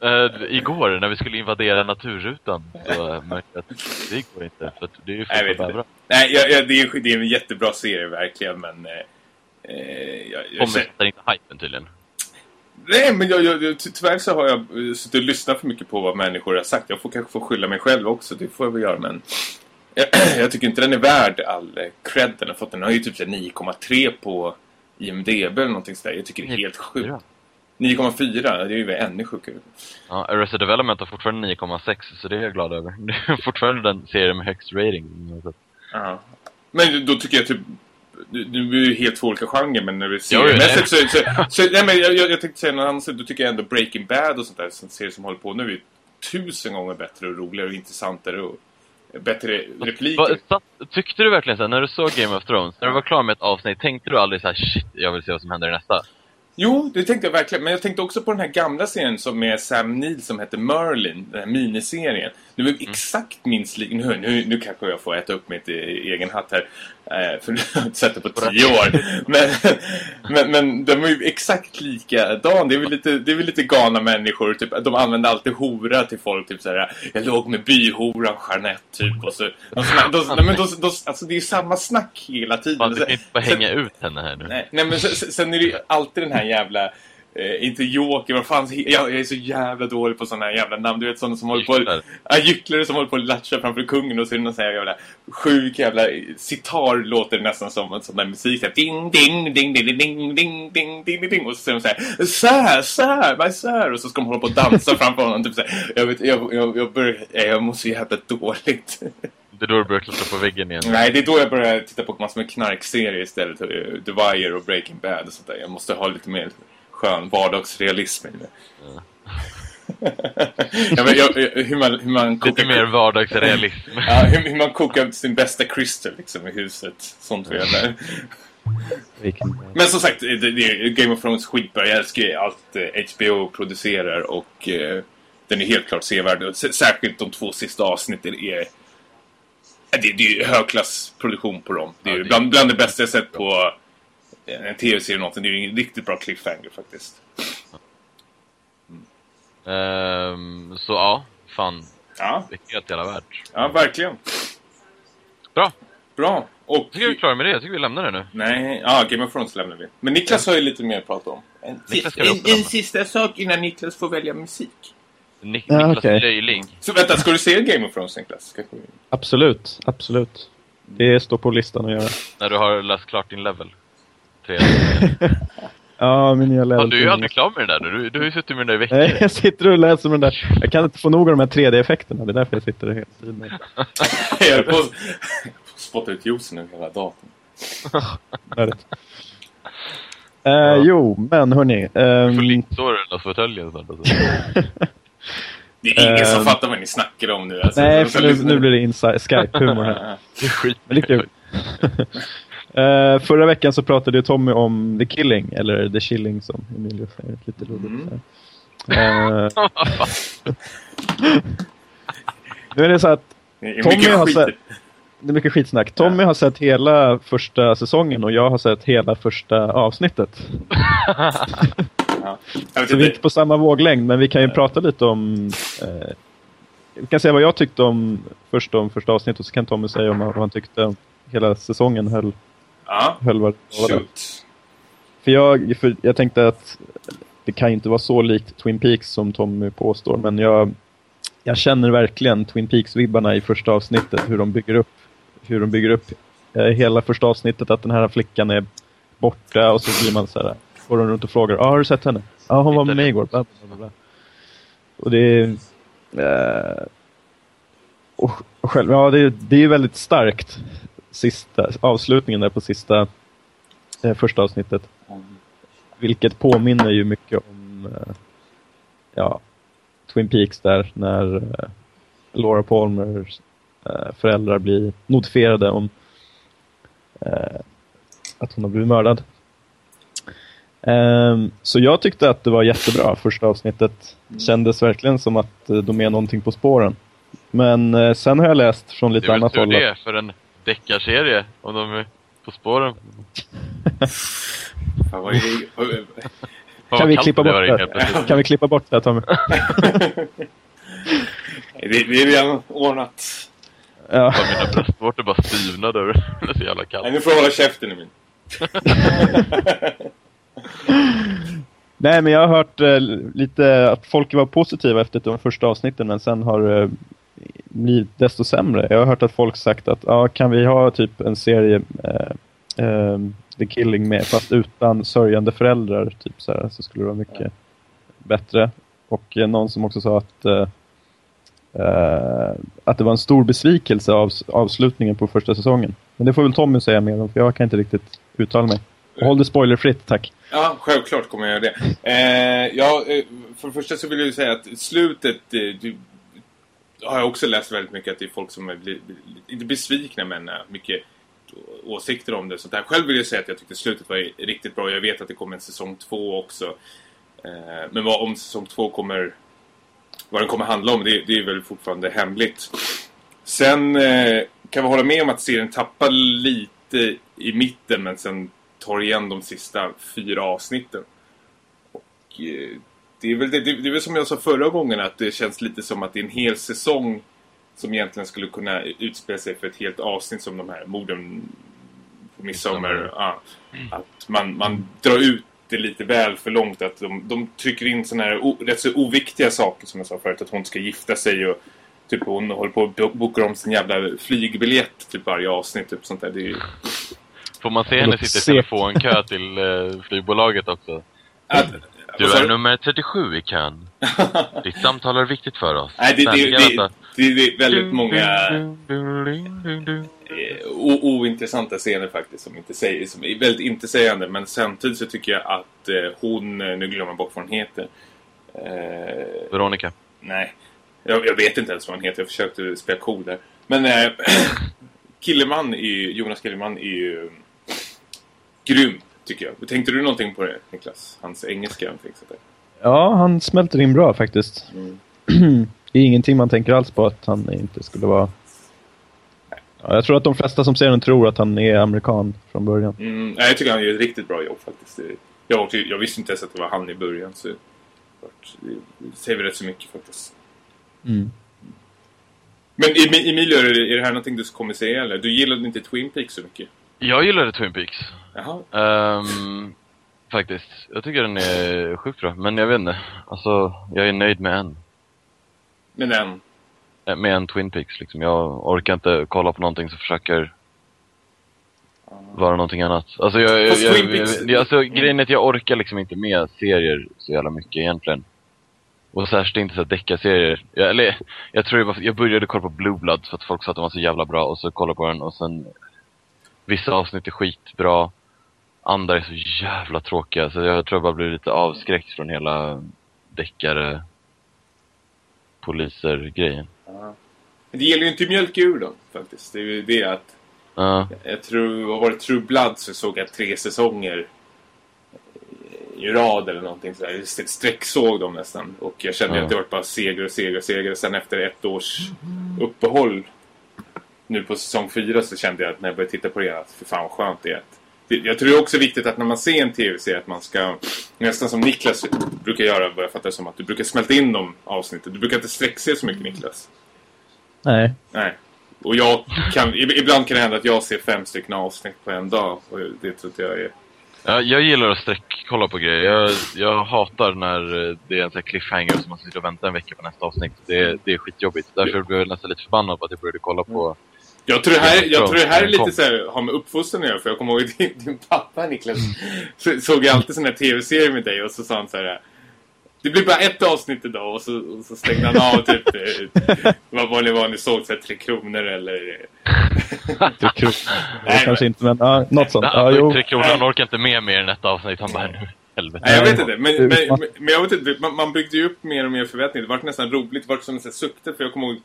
Eh, igår när vi skulle invadera naturrutan så märkte jag att det går inte. För det är ju Nej, jag bävrar. Nej, jag, jag, det, är, det är en jättebra serie verkligen, men... Eh, eh, jag, jag, känner- fattar inte hypen tydligen. Nej, men jag, jag, jag, ty- tyvärr så har jag eh, suttit och lyssnat för mycket på vad människor har sagt. Jag får kanske få skylla mig själv också, det får jag väl göra, men... Jag, <clears throat> jag tycker inte den är värd all cred den har fått. Den har ju typ så här 9,3 på IMDB eller någonting sådär. Jag tycker det är helt sjukt. Ja. 9,4, det är ju ännu sjukare. Ja, Arrested Development har fortfarande 9,6 så det är jag glad över. Det är fortfarande den serien med högst rating. Ja. Men då tycker jag typ... Nu är ju helt två olika genrer, men när vi ser jo, mässigt så, så, så, nej, men jag, jag, jag tänkte säga någon annan sak. Då tycker jag ändå Breaking Bad och sånt där, sånt serier som håller på nu är tusen gånger bättre och roligare och intressantare och bättre repliker. Va, tyckte du verkligen så här, när du såg Game of Thrones, när du var klar med ett avsnitt, tänkte du aldrig så här shit, jag vill se vad som händer i nästa? Jo, det tänkte jag verkligen. Men jag tänkte också på den här gamla serien som med Sam Neill som hette Merlin. Den här miniserien. Det var exakt minst lik... Nu, nu, nu kanske jag får äta upp mitt i, egen hatt här. Eh, för <laughs> jag har inte sett det på tio år. Men, men, men de var ju exakt likadan. Det är väl lite, det är väl lite galna människor. Typ, de använde alltid hora till folk. Typ såhär, jag låg med byhoran Jeanette typ. Och så, de, de, de, de, alltså, det är ju samma snack hela tiden. Fan, du Så- kan inte bara så- hänga ut henne här nu. Nej, nej men sen, sen- sen är det ju alltid den här jävla... Eh, inte Joker, vad fan... Jag, jag är så jävla dålig på såna här jävla namn. Du vet sådana som håller på... Ja, gycklare som håller på att latcha framför kungen och så är det någon sån här jävla sjuk jävla... Sitar låter nästan som en sån där musik. Så här, ding, ding, ding, ding, ding, ding, ding, ding, ding. Och så säger de så här... Sir, sir, my sir. Och så ska de hålla på och dansa framför honom. Typ så här, jag, vet, jag, jag, jag, börjar, eh, jag mår så jävla dåligt. Det är då du börjar klättra på väggen igen. Nej, det är då jag börjar titta på massor med knarkserier istället. eh, The Wire och Breaking Bad och sånt där. Jag måste ha lite mer skön vardagsrealism i det. ja, <laughs> men jag, hur, man, hur man Lite kokar... mer vardagsrealism. <laughs> Ja, hur, hur man kokar sin bästa crystal liksom i huset. Sånt lära. Vilken- Men som sagt, det, det är Game of Thrones skitbra. Jag älskar allt eh, HBO producerar och eh, den är helt klart sevärd. Särskilt de två sista avsnitten är... eh, Det, det är högklassproduktion på dem. Det är Ja, ju det är- bland, bland det bästa jag sett på eh, en tv-serie någonsin. Det är ju en riktigt bra cliffhanger faktiskt. Ehm, så ja, fan. Ja, Det är helt jävla värt. ja verkligen. Bra. Bra. Och... Jag tycker vi är klara med det. Jag tycker vi lämnar det nu. Nej, ja, Game of Thrones lämnar vi. Men Niklas har ju lite mer att prata om. En, vi en, en sista sak innan Niklas får välja musik. Nik- Ja, Niklas okej. Löjling. Så vänta, ska du se Game of Thrones Niklas? Absolut, absolut. Det står på listan att göra. När du har läst klart din level. Tre. <laughs> Ja, min nya Ja, du är ju aldrig klar med det där. Du, du har ju suttit med den där i Nej, veckor. jag sitter och läser med den där. Jag kan inte få nog av de här 3D-effekterna. Det är därför jag sitter hela <laughs> tiden. Jag höll på spotta ut juicen ur hela datorn. <laughs> Eh, Jo, men hörni. Du ehm, får lintsår i fåtöljen snart. Alltså. Det är ingen som Ehm. fattar vad ni snackar om nu. Alltså, nej, för nu, nu blir det inside Skype-humor här. Det är skit. Men det är kul. Eh, förra veckan så pratade ju Tommy om The Killing, eller The Chilling som Emilio säger. Lite luddigt. Mm. Eh, <laughs> nu är det så att Tommy har sett- det är mycket skitsnack. Tommy har sett hela första säsongen och jag har sett hela första avsnittet. Ja. Så vi är inte. på samma våglängd, men vi kan ju prata lite om... Eh, vi kan säga vad jag tyckte om först om första avsnittet och så kan Tommy säga om vad han tyckte om hela säsongen höll, Ja, höll shoot. För jag, för jag tänkte att det kan ju inte vara så likt Twin Peaks som Tommy påstår, men jag, jag känner verkligen Twin Peaks-vibbarna i första avsnittet, hur de bygger upp, hur de bygger upp eh, hela första avsnittet, att den här flickan är borta och så blir man så här, går de runt och frågar, ah, har du sett henne? Ja, hon var med mig igår. Bla, bla, bla, bla. Och det är... Eh, och, själv, ja, det, är- det är ju väldigt starkt, sista, avslutningen där på sista, eh, första avsnittet. Vilket påminner ju mycket om, eh, ja, Twin Peaks där när eh, Laura Palmers eh, föräldrar blir notifierade om eh, att hon har blivit mördad. Ehm, så jag tyckte att det var jättebra första avsnittet. Kändes verkligen som att eh, de är någonting på spåren. Men sen har jag läst från Det lite är väl annat tur håll. det för en deckarserie, om de är på spåren. Fan, vad är Kan vi klippa bort det? Kan <laughs> vi klippa bort det Tommy? Det, det är redan ordnat. Ja. Mina bröstvårtor bara stivnade över det är så jävla Nej, kallt. nu får du hålla käften nu min. <laughs> Nej, men jag har hört eh, lite att folk var positiva efter de första avsnitten, men sen har det blivit desto sämre. Jag har hört att folk sagt att ah, kan vi ha typ en serie eh, eh, The Killing med, fast utan sörjande föräldrar, typ så, här, så skulle det vara mycket bättre. Och eh, någon som också sa att eh, eh, att det var en stor besvikelse av avslutningen på första säsongen. Men det får väl Tommy säga mer om, för jag kan inte riktigt uttala mig. Håll det spoilerfritt, tack. Ja, självklart kommer jag göra det. Eh, ja, eh, för det första så vill jag ju säga att slutet... Eh, har jag också läst väldigt mycket att det är folk som är, bli- inte besvikna men äh, mycket åsikter om det. Sånt där. Själv vill jag säga att jag tyckte slutet var riktigt bra. Jag vet att det kommer en säsong två också. Äh, men vad om säsong två kommer... Vad den kommer handla om, det, det är väl fortfarande hemligt. Sen äh, kan vi hålla med om att serien tappar lite i mitten men sen tar igen de sista fyra avsnitten. Och det är, väl, det, det, det är väl som jag sa förra gången att det känns lite som att det är en hel säsong som egentligen skulle kunna utspela sig för ett helt avsnitt som de här morden på midsommar. Ja, att man, man drar ut det lite väl för långt. Att de, de trycker in såna här o, rätt så oviktiga saker som jag sa förut. Att hon ska gifta sig och typ hon håller på att bo- boka om sin jävla flygbiljett typ varje avsnitt. Typ sånt där. Det är ju... Får man se henne sitta i telefonkö till eh, flygbolaget också? Att, Du är nummer 37 i kön. <laughs> Ditt samtal är viktigt för oss. Nej, det, det, det, det, det är väldigt många eh, ointressanta scener faktiskt som, inte säger, som är väldigt intetsägande. Men samtidigt så tycker jag att eh, hon, eh, nu glömmer jag bort vad hon heter. Eh, Veronica. nej, jag, jag vet inte ens vad hon heter. Jag försökte spela cool där. Men eh, <clears throat> Killeman är ju, Jonas Killeman är ju grym, tycker jag. Tänkte du någonting på det, Niklas? Hans engelska. Ja, han smälter in bra faktiskt. Mm. <clears throat> det är ingenting man tänker alls på att han inte skulle vara... Ja, jag tror att de flesta som ser den tror att han är amerikan från början. Mm, nej, jag tycker han gör ett riktigt bra jobb faktiskt. Jag, jag visste inte ens att det var han i början. Så det säger väl rätt så mycket faktiskt. Mm. Men Emi- Emilio, är det, är det här någonting du kommer se eller? Du gillade inte Twin Peaks så mycket? Jag gillade Twin Peaks. Ehm, faktiskt. Jag tycker den är sjukt bra. Men jag vet inte. Alltså, jag är nöjd med en. Men den... Eh, Med en Twin Peaks liksom. Jag orkar inte kolla på någonting som försöker vara någonting annat. Alltså, jag, jag, jag, jag, alltså grejen är att jag orkar liksom inte med serier så jävla mycket egentligen. Och särskilt inte så deckarserier. Jag, eller, jag tror var, jag började kolla på Blue Bloods för att folk sa att den var så jävla bra och så kollade jag på den och sen Vissa avsnitt är skitbra. Andra är så jävla tråkiga så jag tror jag bara blev lite avskräckt från hela deckare poliser-grejen. Men det gäller ju inte att mjölka ur dem faktiskt. Det är ju det att... Ja. Jag tror, var det True Blood så såg jag tre säsonger i rad eller någonting sådär. Jag sträcksåg dem nästan. Och jag kände Ja. att det var bara seger och seger och seger. Sen efter ett års uppehåll nu på säsong fyra så kände jag att när jag började titta på det att för fan vad skönt det är. Jag tror det är också viktigt att när man ser en tv-serie att man ska nästan som Niklas brukar göra, vad jag fattar som att du brukar smälta in de avsnitten. Du brukar inte sträckse så mycket Niklas. Nej. Nej. Och jag kan, ib- ibland kan det hända att jag ser fem stycken avsnitt på en dag. Och det tror inte jag är... Ja, jag gillar att sträckkolla på grejer. Jag, jag hatar när det är en sån här cliffhanger som man sitter och väntar en vecka på nästa avsnitt. Det, det är skitjobbigt. Därför blev jag nästan lite förbannad på att jag började kolla på... Jag tror det här, jag tror det här är lite så här, har med uppfostran att göra. För jag kommer ihåg <laughs> din, din pappa Niklas. Så, såg jag alltid såna här tv-serier med dig och så sa han så här. Det blir bara ett avsnitt idag och så, och så stängde han av typ eh, vad var det var ni såg, så här, Tre Kronor eller... Är kul. <laughs> Nej, kanske inte, men ja, något sånt. Ja, jo. Tre kronor, han orkar inte med mer än ett avsnitt. Han bara, nu, Helvete. Nej, jag vet inte. Men, Det- men, men, men jag vet inte. Man, man byggde ju upp mer och mer förväntningar. Det var nästan roligt. Det var som en sån här sukte. För jag kommer ihåg...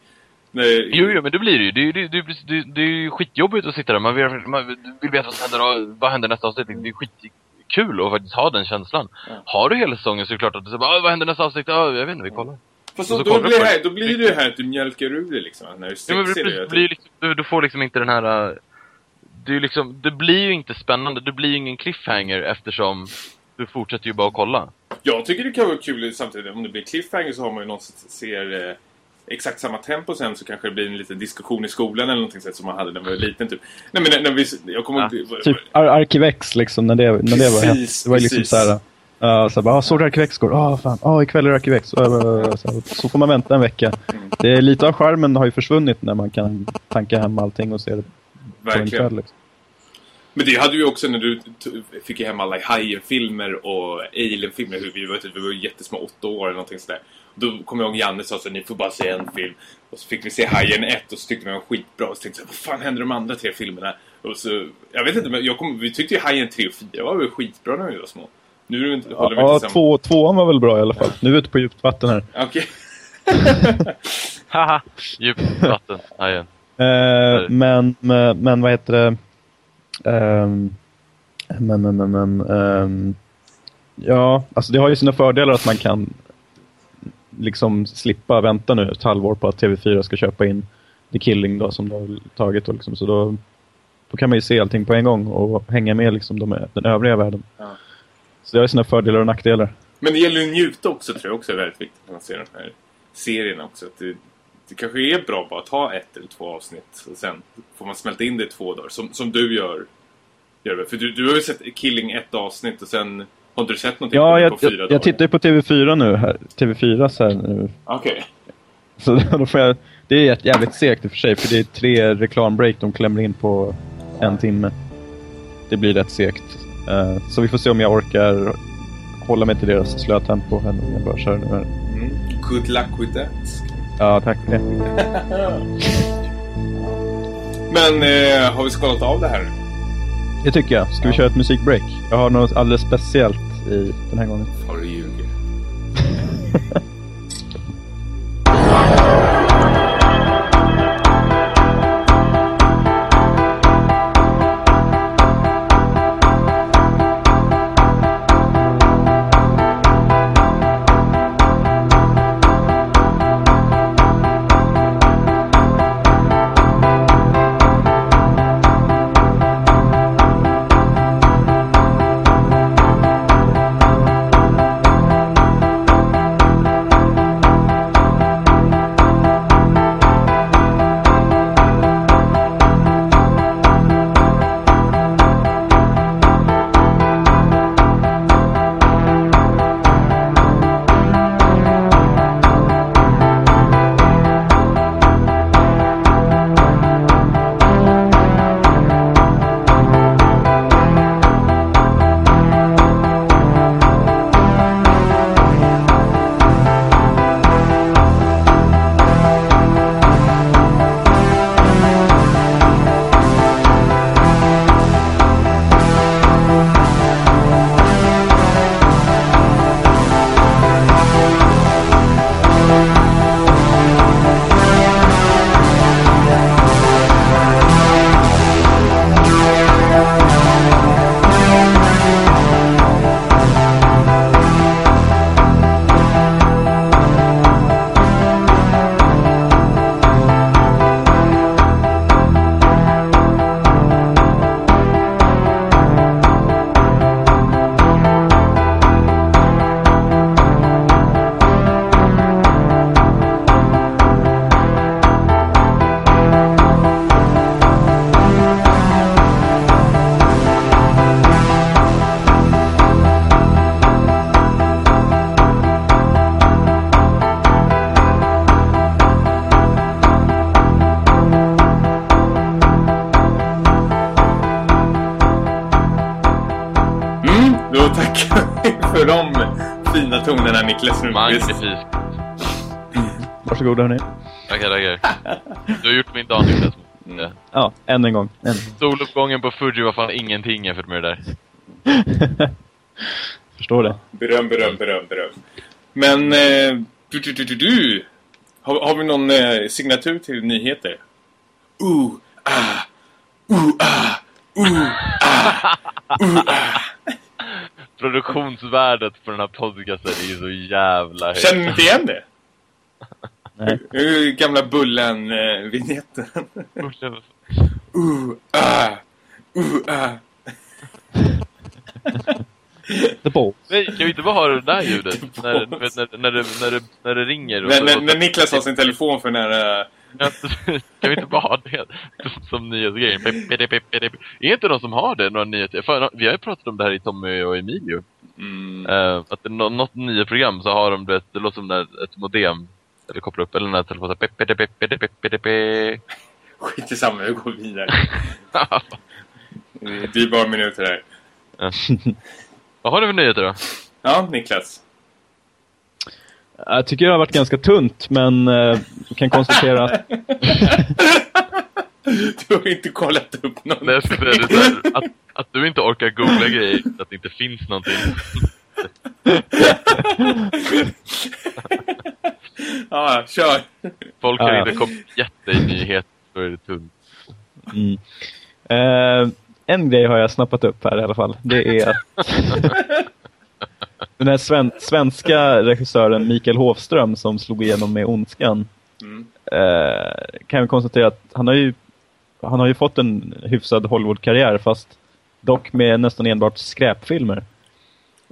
När, Jo, jo, men det blir det ju. Det det, det, det, det är ju skitjobbigt att sitta där. Man vill, man vill veta vad som händer vad händer nästa avsnitt. Det är skitkul att faktiskt ha den känslan. Ja. Har du hela säsongen så är det klart att du säger "Ah, vad händer nästa avsnitt? Ja, jag vet inte, vi kollar. Fast så, så då, blir du här, då blir det ju här att du mjölkar ur det liksom. När du Ja, men det blir, det. blir liksom, du, du får liksom inte den här... äh, ju liksom, det blir ju inte spännande, det blir ju ingen cliffhanger eftersom du fortsätter ju bara att kolla. Jag tycker det kan vara kul samtidigt. Om det blir cliffhanger så har man ju någon som ser exakt samma tempo sen så kanske det blir en liten diskussion i skolan eller någonting sånt som man hade när man var liten typ. Nej men när, vi... Jag kommer Ja, inte... Typ Ar Arkivex liksom, när det, när det var Precis, Det var liksom precis. såhär... Uh, så bara, ah, såg du Arkivex går? Ah, fan. Ah, ikväll är det Arkivex. Uh, uh, så, så får man vänta en vecka. Mm. Det är lite av charmen har ju försvunnit när man kan tanka hem allting och se det på en Verkligen. kväll. Liksom. Men det hade ju också när du fick hem alla Hajen-filmer och Alien-filmer. Vi var, typ, vi var jättesmå, åtta år eller någonting sådär. Då kommer jag ihåg Janne sa så ni får bara se en film. Och så fick vi se Hajen 1 och så tyckte vi den var skitbra. Och så tänkte jag, vad fan händer de andra tre filmerna? Och så, jag vet inte, men jag kom, vi tyckte ju Hajen 3 och 4 var väl skitbra när vi var små. Nu inte, håller vi ja inte samma. två, tvåan var väl bra i alla fall. Nu är vi ute på djupt vatten här. Okej. <laughs> <laughs> Haha! Djupt vatten. Ja, igen. Eh, men, men, men vad heter det? Ehm, men, men, men, men, ehm, ja, alltså det har ju sina fördelar att man kan liksom slippa vänta nu ett halvår på att TV4 ska köpa in The Killing då, som de har tagit. Då, liksom. Så då, då kan man ju se allting på en gång och hänga med liksom, de, den övriga världen. Ja. Så det har sina fördelar och nackdelar. Men det gäller ju att njuta också tror jag också är väldigt viktigt när man ser de här serierna också. Att det, det kanske är bra bara att ha ett eller två avsnitt och sen får man smälta in det i två dagar. Som, som du gör. gör det. För du, du har ju sett Killing ett avsnitt och sen har du sett någonting Ja, på, jag, på fyra jag, dagar? jag tittar ju på TV4 nu. Här. TV4 så här nu. Okej. Så <laughs> då får jag, det är ett jävligt segt i och för sig, för det är tre reklambreak de klämmer in på en timme. Det blir rätt segt. Eh, så vi får se om jag orkar hålla mig till deras slötempo här nu när jag börjar köra nu. här. Mm. Good luck with that. Ja, tack för det. <laughs> Men eh, har vi skalat av det här? Det tycker jag. Ska vi köra ett musikbreak? Jag har något alldeles speciellt i den här gången. Tonerna Niklas Lundqvist. Magnifikt. Varsågoda hörni. Tackar, tackar. Du har gjort min dag Niklas. Mm. Ja. Ja, än en gång. Än. Soluppgången på Fuji var fan ingenting jämfört med det där. <laughs> Förstår det. Beröm, beröm, beröm, beröm. Men, eh, du, du, du, du, du. Har, har vi någon eh, signatur till nyheter? Uh, ah, uh, ah, uh, ah, uh, ah. Produktionsvärdet på den här podcasten är ju så jävla högt. Känner ni inte igen det? <laughs> Nej. Är ju gamla Bullen-vinjetten. <laughs> Uh, ah, uh, ah. <laughs> The Ball. Nej, kan vi inte bara ha det där ljudet? När, vet, när, när, det, när, det, när det ringer och När, så när, när Niklas har sin telefon för nära... <laughs> Kan vi inte bara ha det som nyhetsgrej? Pip, pip, pip, pip. Är inte de som har det, några nyheter? För, vi har ju pratat om det här i Tommy och Emilio. Mm, Eh, att det nå- något nyhetsprogram så har de det, det låter som när ett modem eller kopplar upp, eller telefonen pip, pip, pip, pip. <laughs> skit i samma, vi går vidare. <laughs> Det är Dyrbar minuter här. Vad har du för nyheter då? Ja, Niklas. Jag tycker det har varit ganska tunt, men eh, kan konstatera att <laughs> Du har inte kollat upp någon. Nej, jag det så här, att, att du inte orkar googla grejer, att det inte finns någonting. <laughs> Ja, kör. Folk har Ja, inte kommit jätte i nyheter, då är det tunt. Mm. Eh, en grej har jag snappat upp här i alla fall. Det är att <laughs> den här sven svenska regissören Mikael Hofström som slog igenom med Ondskan Mm. eh, kan vi konstatera att han har ju, han har ju fått en hyfsad Hollywood-karriär fast dock med nästan enbart skräpfilmer.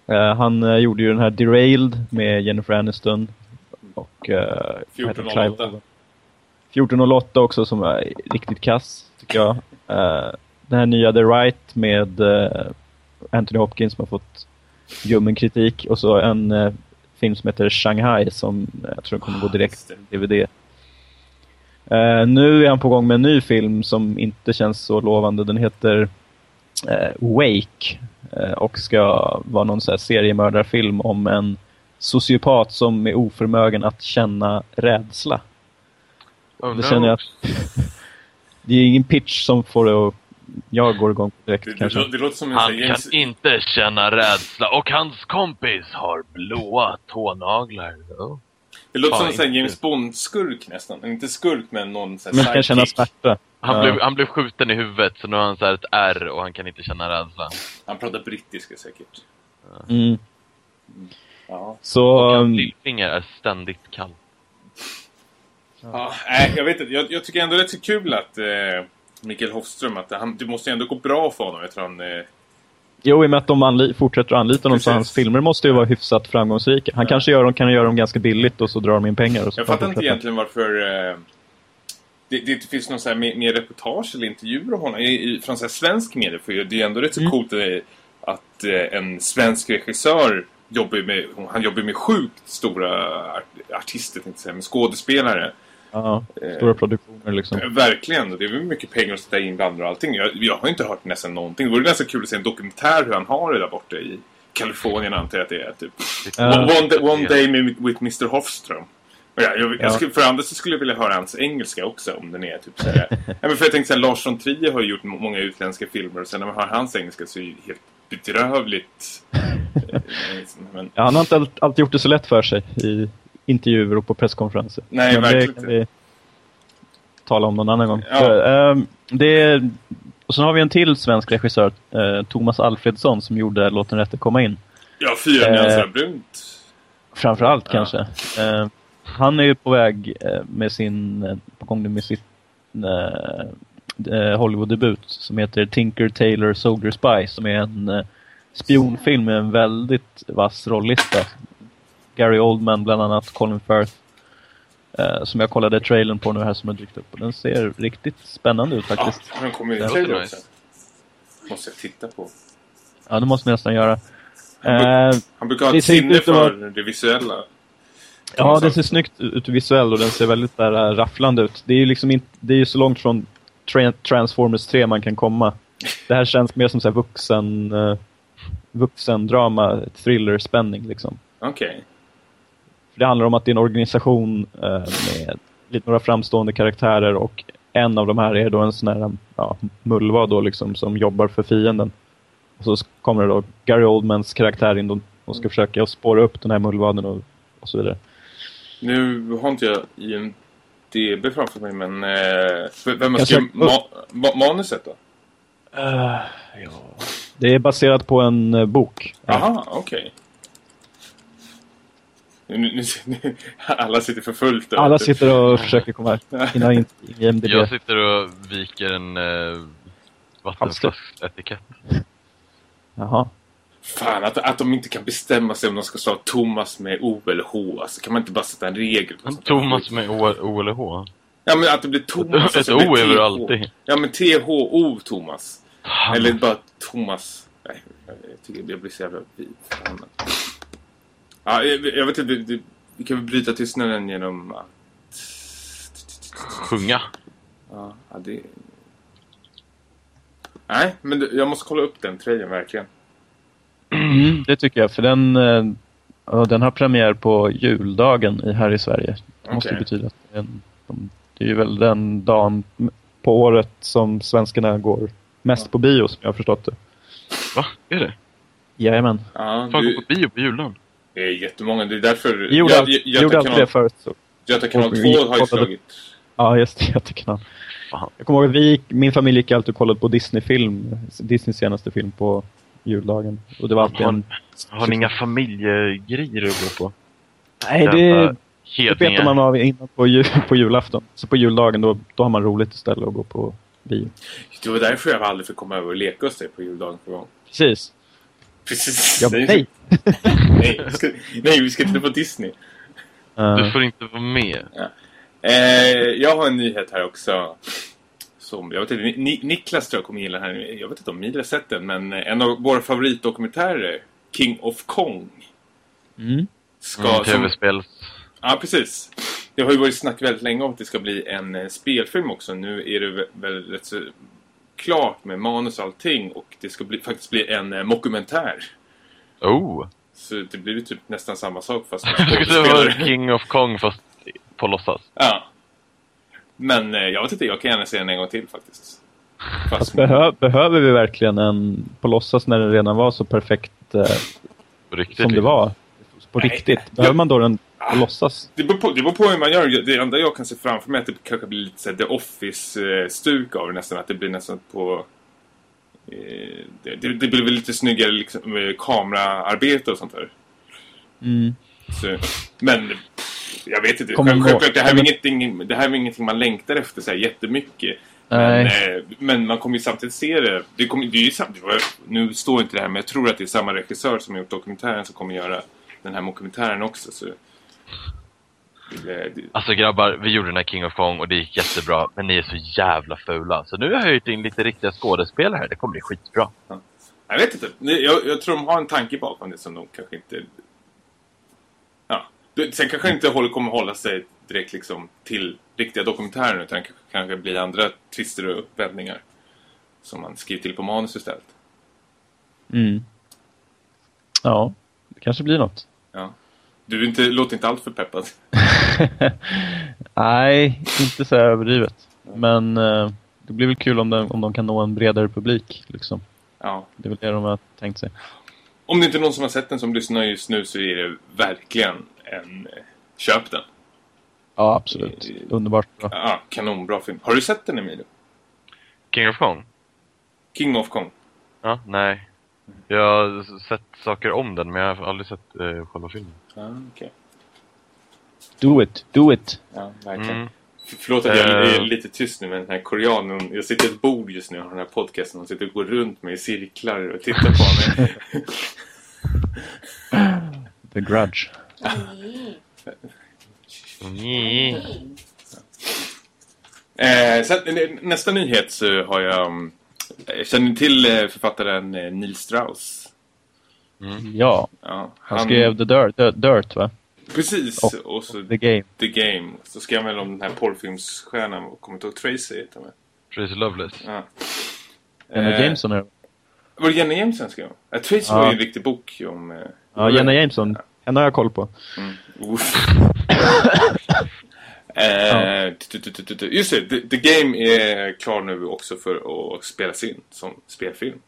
Eh, han eh, gjorde ju den här Derailed med Jennifer Aniston och eh, vad heter det? 1408. Clive Owen. 1408 också som är riktigt kass, tycker jag. Eh, den här nya The Right med Anthony Hopkins som har fått ljummen kritik och så en eh, film som heter Shanghai som eh, jag tror kommer gå direkt just det. till DVD. Eh, nu är han på gång med en ny film som inte känns så lovande. Den heter eh, Wake eh, och ska vara någon så här seriemördarfilm om en sociopat som är oförmögen att känna rädsla. Oh, Det känner jag att <laughs> det är ingen pitch som får det att jag går igång direkt Det, det, kanske. lå- det låter som en Han här kan James... inte känna rädsla och hans kompis har blåa tånaglar. Oh. Det låter som Fan, en här inte. James Bond-skurk nästan. Inte skurk, men någon sån Men här kan känna sidekick. smärta. Han, Ja. blev, han blev skjuten i huvudet så nu har han så här ett R och han kan inte känna rädsla. Han pratar brittiska säkert. Mm. Ja. Så... Och hans um, lillfinger är ständigt kall. ja nej, jag vet inte. Jag, jag tycker ändå det är så kul att eh, Mikael Hofström, att han, det måste ju ändå gå bra för honom. Jag tror han... Eh, Jo, i och med att de anli- fortsätter att anlita honom så hans filmer måste ju vara hyfsat framgångsrika. Han Ja. kanske gör dem, kan göra dem ganska billigt och så drar de in pengar. Och så jag fattar inte egentligen varför... Eh, det, det finns någon så här mer, mer reportage eller intervjuer om honom i, i, från så här svensk media. För det är ändå rätt så Mm. coolt eh, att eh, en svensk regissör jobbar med, han jobbar med sjukt stora art, artister, tänkte jag säga, med skådespelare. Ja, Eh, stora produktioner liksom. Eh, Verkligen, det är väl mycket pengar att sätta in bland och allting. Jag, jag har inte hört nästan någonting. Det vore ganska kul att se en dokumentär hur han har det där borta i Kalifornien antar jag att det är. Typ. Ja. One, day, one day with, Mr. Hofström. Ja, jag, Ja. jag skulle, för andra så skulle jag vilja höra hans engelska också om den är typ såhär. <laughs> ja, men för jag tänkte såhär, Lars von Trier har gjort må- många utländska filmer och sen när man hör hans engelska så är det helt bedrövligt. <laughs> Eh, men, Ja, han har inte allt- alltid gjort det så lätt för sig i intervjuer och på presskonferenser. Nej, Men verkligen det kan vi tala om någon annan gång. Ja. Så, ehm, det är, och sen har vi en till svensk regissör, eh, Thomas Alfredsson, som gjorde Låt den rätte komma in. ja, fyra Eh, nyanser brunt. Framförallt Ja. kanske. Eh, han är ju på väg eh, med sin, eh, på gång med sitt eh, eh, Hollywood-debut som heter Tinker Tailor Soldier Spy som är en eh, spionfilm med en väldigt vass rollista. Gary Oldman bland annat, Colin Firth. Eh, som jag kollade trailern på nu här som har dykt upp och den ser riktigt spännande ut Ja, faktiskt. han kommer ju i trailer också. Måste jag titta på. Ja, det måste vi nästan göra. Han, Eh, han brukar ha ett sinne för det visuella. Ja, det ser snyggt ut visuellt och den ser väldigt där, äh, rafflande ut. Det är ju liksom inte, det är ju så långt från tra Transformers 3 man kan komma. Det här känns mer som så här vuxen, uh, vuxendrama, thriller-spänning liksom. Okej. För det handlar om att det är en organisation eh, med lite några framstående karaktärer och en av de här är då en sån här ja, mulva då liksom som jobbar för fienden. Och så kommer det då Gary Oldmans karaktär in och ska försöka spåra upp den här mullvaden och, och så vidare. Nu har inte jag IMDB framför mig, men eh, vem har skrivit ma ma manuset då? Det är baserat på en eh, bok. Aha, okej. Nu, nu, nu, alla sitter för fullt. där. Alla sitter och försöker komma hinna in i IMDB. Jag sitter och viker en uh, vattenflasketikett. Jaha. Fan, att, att de inte kan bestämma sig om de ska stava Thomas med O eller H. Alltså, kan man inte bara sätta en regel på Thomas med O, o eller H. Ja, men att det blir Thomas. <laughs> Ett och så O blir är väl TH. alltid. Ja, men T-H-O Thomas. Eller bara Thomas. Nej, jag tycker jag blir så jävla förbannad. Ja, jag, jag vet inte, det- det- vi kan väl bryta tystnaden genom att... Sjunga. Ja, ja, det... Nej, men jag måste kolla upp den trailern verkligen. Mm, det tycker jag, för den, eh, ja, den har premiär på juldagen i, här i Sverige. Det måste Okej. betyda att det är, en, de, det är ju väl den dagen på året som svenskarna går mest på bio, som jag har förstått det. Va? Är det? Jajamän. Ja, Fan, du, gå på bio på julen. Det är jättemånga. Det är därför... Gjorde, vi gjorde Göta alltid det kanal, förut. Så. Göta kanal 2 Och vi har ju slagit... Ja, just det. Jättekanal. Fan. Jag kommer ihåg att vi, min familj gick alltid och kollade på Disney-film, Disneys senaste film på juldagen. Och det var alltid Har, en... har ni inga familjegrejer att gå på? Nej, det, det betar man av innan på, jul, på julafton. Så på juldagen, då, då har man roligt istället att gå på bio. Det var därför jag aldrig fick komma över och leka hos dig på juldagen. Precis. Precis. Ja, nej. <laughs> nej, vi ska, nej, vi ska titta på Disney. Eh, Du får inte vara med. Eh, jag har en nyhet här också. Som, jag vet inte, Ni, Niklas tror jag kommer gilla den här. Jag vet inte om ni har sett den, men en av våra favoritdokumentärer, King of Kong, mm. ska... Mm, som, Tv-spels... ja, precis. Det har ju varit snack väldigt länge om att det ska bli en eh, spelfilm också. Nu är det väl, väl rätt så klart med manus och allting. Och det ska bli, faktiskt bli en eh, mockumentär. Oh! Så det blir ju typ nästan samma sak fast med <laughs> det var. King of Kong fast på låtsas. Ja. Men eh, jag vet inte, jag kan gärna se den en gång till faktiskt. Fast Behö, behöver vi verkligen en på låtsas när den redan var så perfekt eh, riktigt. som det liksom. var? På Nej. riktigt. Behöver man då den på låtsas? Det beror, på, det beror på hur man gör. Det enda jag kan se framför mig är att det kanske blir lite så här The Office-stuk av det nästan. Att det blir nästan på... Eh, det, det det blir väl lite snyggare liksom, med kameraarbete och sånt där. Mm. Så, men jag vet inte. Kommer Självklart, det, här är ingenting, det här är ingenting man längtar efter så här jättemycket. Men, eh, men man kommer ju samtidigt se det. Det, kommer, det är ju samtidigt, nu står inte det här men jag tror att det är samma regissör som har gjort dokumentären som kommer göra den här dokumentären också. Så, det, det, Alltså grabbar, vi gjorde den här King of Kong och det gick jättebra. Men ni är så jävla fula. Så nu har jag höjt in lite riktiga skådespelare här. Det kommer bli skitbra. Jag vet inte. Jag, jag tror de har en tanke bakom det som de kanske inte... Ja. Sen kanske inte håller, kommer hålla sig direkt liksom till riktiga dokumentärer utan kanske, kanske blir andra twister och uppvändningar. Som man skriver till på manus istället. Mm. Ja, det kanske blir något. Du inte, låter inte allt för peppad. <laughs> Nej, inte så här överdrivet. Men eh, det blir väl kul om de, om de kan nå en bredare publik. Liksom. Ja. Det är väl det de har tänkt sig. Om det inte är någon som har sett den som lyssnar just nu så är det verkligen en... eh, Köp den. Ja, absolut. Underbart bra. Ja, kanonbra film. Har du sett den Emilio? King of Kong? King of Kong. Ja, nej. Jag har sett saker om den men jag har aldrig sett eh, själva filmen. Ja, okej. Do it, do it! Ja, verkligen. Mm. Förlåt att jag är Eh. lite tyst nu med den här koreanen. Jag sitter i ett bord just nu och har den här podcasten. och sitter och går runt mig i cirklar och tittar på mig. <laughs> The Grudge. Mm. eh, sen, nästa nyhet så har jag... mm, Jag känner ni till eh, författaren eh, Neil Strauss? Ja, Ja, han skrev The Dirt, The Dirt va? Precis. Och- Och så The Game. The Game. Så skrev han väl om den här porrfilmsstjärnan. och Kommer inte ihåg Tracy heter hon. Tracy Loveless. Ja. Jenna Eh, Jameson är det. Var det Jenna Jameson skrev? Ja, Tracy Ja. var ju en riktig bok om... eh, Ja, Jenna Jameson. Henne har jag koll på. Mm. Uff. <laughs> Eh, Just det, The, The Game är klar nu också för att spelas in som spelfilm.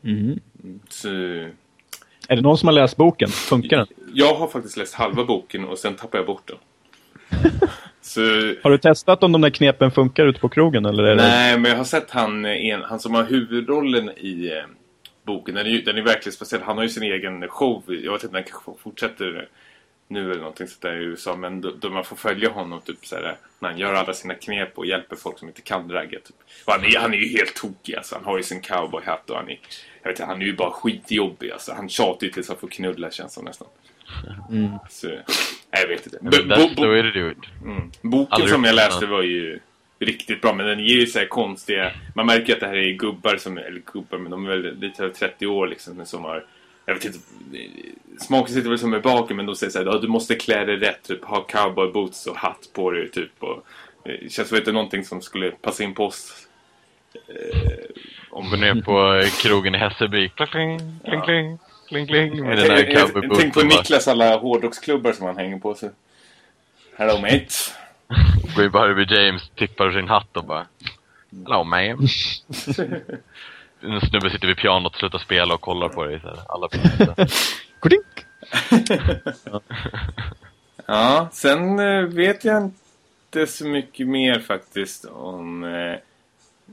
Mhm. Så, Är det någon som har läst boken? Funkar den? Jag har faktiskt läst halva boken och sen tappade jag bort den. <laughs> Så, Har du testat om de där knepen funkar ute på krogen? Eller är det... nej, men jag har sett han, en, han som har huvudrollen i eh, boken. Den är, ju- den är verkligen speciell. Han har ju sin egen show. Jag vet inte om den kanske fortsätter nu eller någonting sånt där i USA. Men då, då man får följa honom typ så här, när han gör alla sina knep och hjälper folk som inte kan dragga. Typ. Och han, är, han är ju helt tokig alltså. Han har ju sin cowboyhatt och han är, jag vet inte, han är ju bara skitjobbig alltså. Han tjatar ju tills han får knulla känns som nästan. Så, nej, jag vet inte. Bo, That's bo, it. Mm. Boken Aldrig som jag läste var ju riktigt bra, men den ger ju så här konstiga... Man märker att det här är gubbar som, eller gubbar, men de är väl lite över 30 år liksom, som har... Jag vet inte, smaken sitter väl som i baken, men de säger så här, "Ja, du måste klä dig rätt, typ ha cowboyboots och hatt på dig, typ. Och, eh, det känns som att det är någonting som skulle passa in på oss. Om går ner på eh, krogen i Hässelby. Kling, kling, kling, kling, kling, kling. Med den Jag, där jag, tänk på cowboybooten. Niklas alla hårdrocksklubbar som han hänger på sig. Hello mate. Går ju bara över James, tippar sin hatt och bara... Hello man. <laughs> En snubbe sitter vid pianot, slutar spela och kollar på dig. Så här. Alla. <laughs> Kodink! <laughs> Ja, sen eh, vet jag inte så mycket mer faktiskt om... Eh,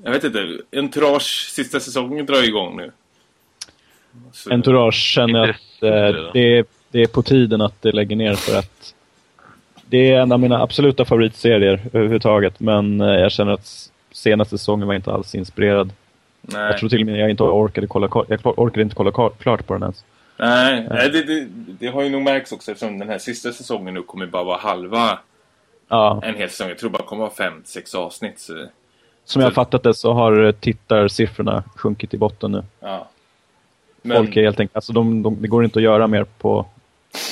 jag vet inte, Entourage sista säsongen drar igång nu. Så, Entourage känner jag att eh, det, är, det är på tiden att det lägger ner för att det är en av mina absoluta favoritserier överhuvudtaget. Men eh, jag känner att senaste säsongen var inte alls inspirerad. Nej, Jag tror till och med jag inte orkade kolla, jag orkade inte kolla klart på den ens. nej, nej det, det, det har ju nog märkts också eftersom den här sista säsongen nu kommer bara vara halva Ja, en hel säsong. Jag tror bara kommer vara fem, sex avsnitt. Så, som jag har fattat det så har eh, tittarsiffrorna sjunkit i botten nu. ja. Folk är helt enkelt, alltså de, de, det går inte att göra mer på...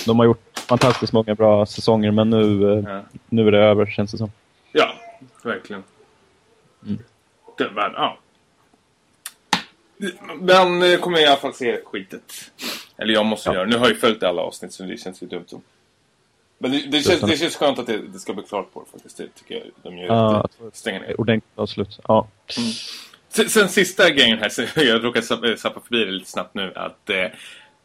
De har gjort fantastiskt många bra säsonger men nu, eh, Ja. nu är det över känns det som. Ja, verkligen. Mm. Det, men, ja. Men eh, kommer i alla fall se skitet. Eller jag måste Ja. göra. Nu har jag ju följt alla avsnitt så det känns ju dumt. Som. Men det, det, känns, det känns skönt att det, det ska bli klart på det faktiskt. Det tycker jag de gör. Ja. Stänga ner. Ordentligt avslut. Ja. Sen, sen sista grejen här, så <laughs> jag råkade zappa, zappa förbi det lite snabbt nu. Att eh, eh,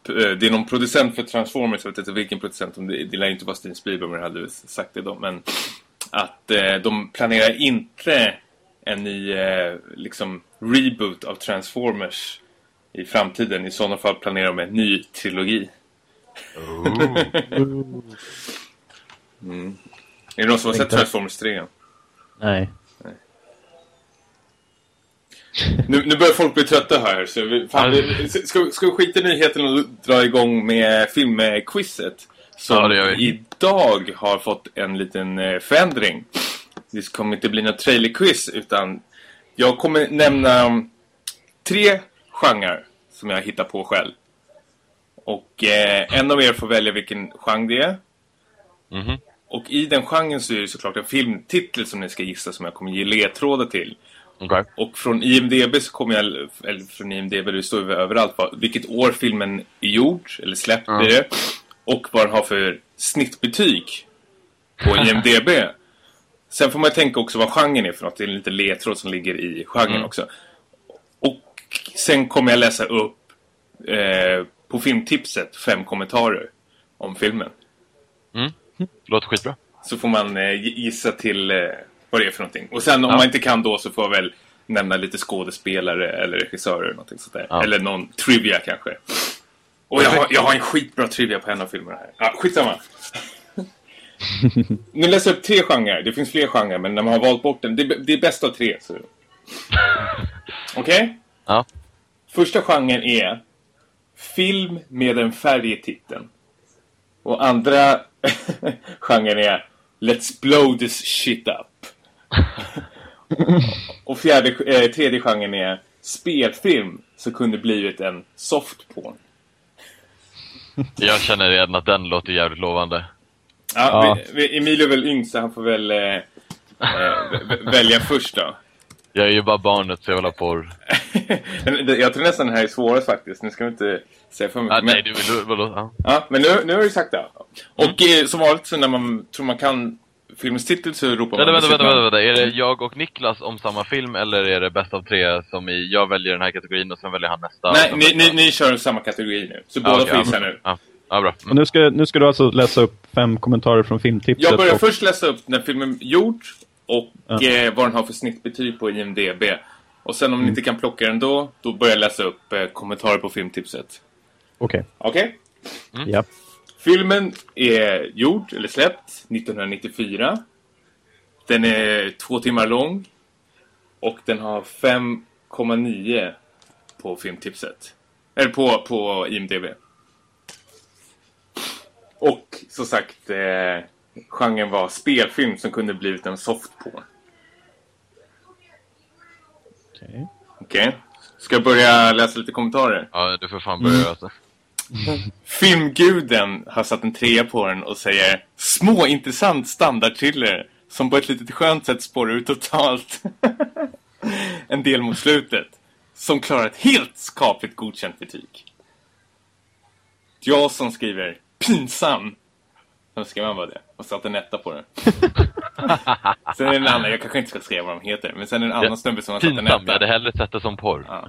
det är någon producent för Transformers, jag vet inte vilken producent. Om det, det lär inte vara Steven Spielberg om jag hade sagt det då. Men att eh, de planerar inte en ny eh, liksom reboot av Transformers i framtiden. I sådana fall planerar de en ny trilogi. mm. Är det någon som har sett Transformers 3? Nej. Nu, nu börjar folk bli trötta här. Så vi, fan, vi, ska, ska vi skita i nyheten och dra igång med filmquizet? Som Ja, idag har fått en liten eh, förändring. Det kommer inte bli något trailerquiz utan jag kommer nämna um, tre genrer som jag hittar på själv. Och eh, en av er får välja vilken genre det är. Mhm. Och i den genren så är det såklart en filmtitel som ni ska gissa som jag kommer ge ledtrådar till. Okej. Och från IMDB så kommer jag, eller från IMDB, det står ju överallt, vilket år filmen är gjord, eller släppt blir det. Och vad den har för snittbetyg på <laughs> IMDB. Sen får man tänka också vad genren är för något. Det är en liten ledtråd som ligger i genren Mm. också. Och sen kommer jag läsa upp eh, på filmtipset fem kommentarer om filmen. Låter skitbra. Så får man eh, gissa till eh, vad det är för någonting. Och sen om Ja. man inte kan då så får jag väl nämna lite skådespelare eller regissörer eller någonting sånt där. Ja. Eller någon trivia kanske. Och jag har, jag har en skitbra trivia på en av filmerna här. Ja, skitsamma. Nu läser jag upp tre genrer. Det finns fler genrer men när man har valt bort den. Det, är- det är bäst av tre. <laughs> Okej? Ja. Första genren är film med en färg i titeln. Och andra <laughs> genren är Let's blow this shit up. <laughs> Och fjärde, eh, tredje genren är spelfilm som kunde blivit en softporn. Jag känner redan att den låter jävligt lovande. Ja, Ja. Vi, vi, Emilio är väl yngst så han får väl eh, eh, välja först då. Jag är ju bara barnet så jag. Men det- <laughs> jag tror nästan det här är svårast faktiskt. Nu ska vi inte säga för mycket. Ah, men- nej, du vill... Vadå? Ja. Ja, men nu, nu har du sagt det. Och eh, som vanligt så när man tror man kan filmens titel så ropar Vänta, man vänta, vänta, vänta, vänta. Är det jag och Niklas om samma film eller är det bäst av tre som i jag väljer den här kategorin och sen väljer han nästa? Nej, ni, ni, ni kör samma kategori nu. Så Ja, båda ja, gissa bra. nu. Ja, ja bra. Och nu, ska, nu ska du alltså läsa upp fem kommentarer från filmtipset. Jag börjar och, först läsa upp när filmen är gjord och Ja. eh, vad den har för snittbetyg på IMDB. Och sen om ni inte kan plocka den då, då börjar jag läsa upp eh, kommentarer på filmtipset. Okej, Okej? ja. Filmen är gjord, eller släppt, 1994. Den är två timmar lång. Och den har 5,9 på filmtipset. Eller på, på IMDB. Och som sagt, eh, genren var spelfilm som kunde blivit en softporn. Okej. Okej? Ska jag börja läsa lite kommentarer? Ja, du får fan börja alltså. Filmguden har satt en trea på den och säger små intressant standardthriller som på ett litet skönt sätt spårar ut totalt. <laughs> en del mot slutet. Som klarar ett helt skapligt godkänt betyg. Jag som skriver pinsam. Sen skrev han bara det och satte en etta på den. <laughs> sen är det en annan, jag kanske inte ska skriva vad de heter, men sen är det en annan snubbe som har satt en Pinsam, jag etta. hade hellre sett det som porr. Ja.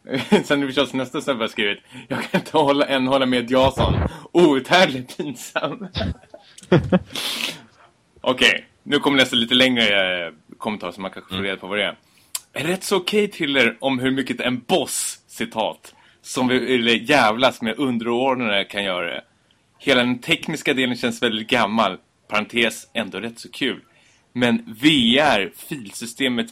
<laughs> Sen är det förstås nästa snubbe har skrivit Jag kan inte hålla, än hålla med Jason Outhärdligt pinsam <laughs> Okej, nu kommer nästa lite längre eh, kommentar som man kanske får reda på vad det är En rätt så okej thriller om hur mycket en boss, citat Som vill jävlas med underordnade kan göra det Hela den tekniska delen känns väldigt gammal Parentes, ändå rätt så kul Men VR, filsystemet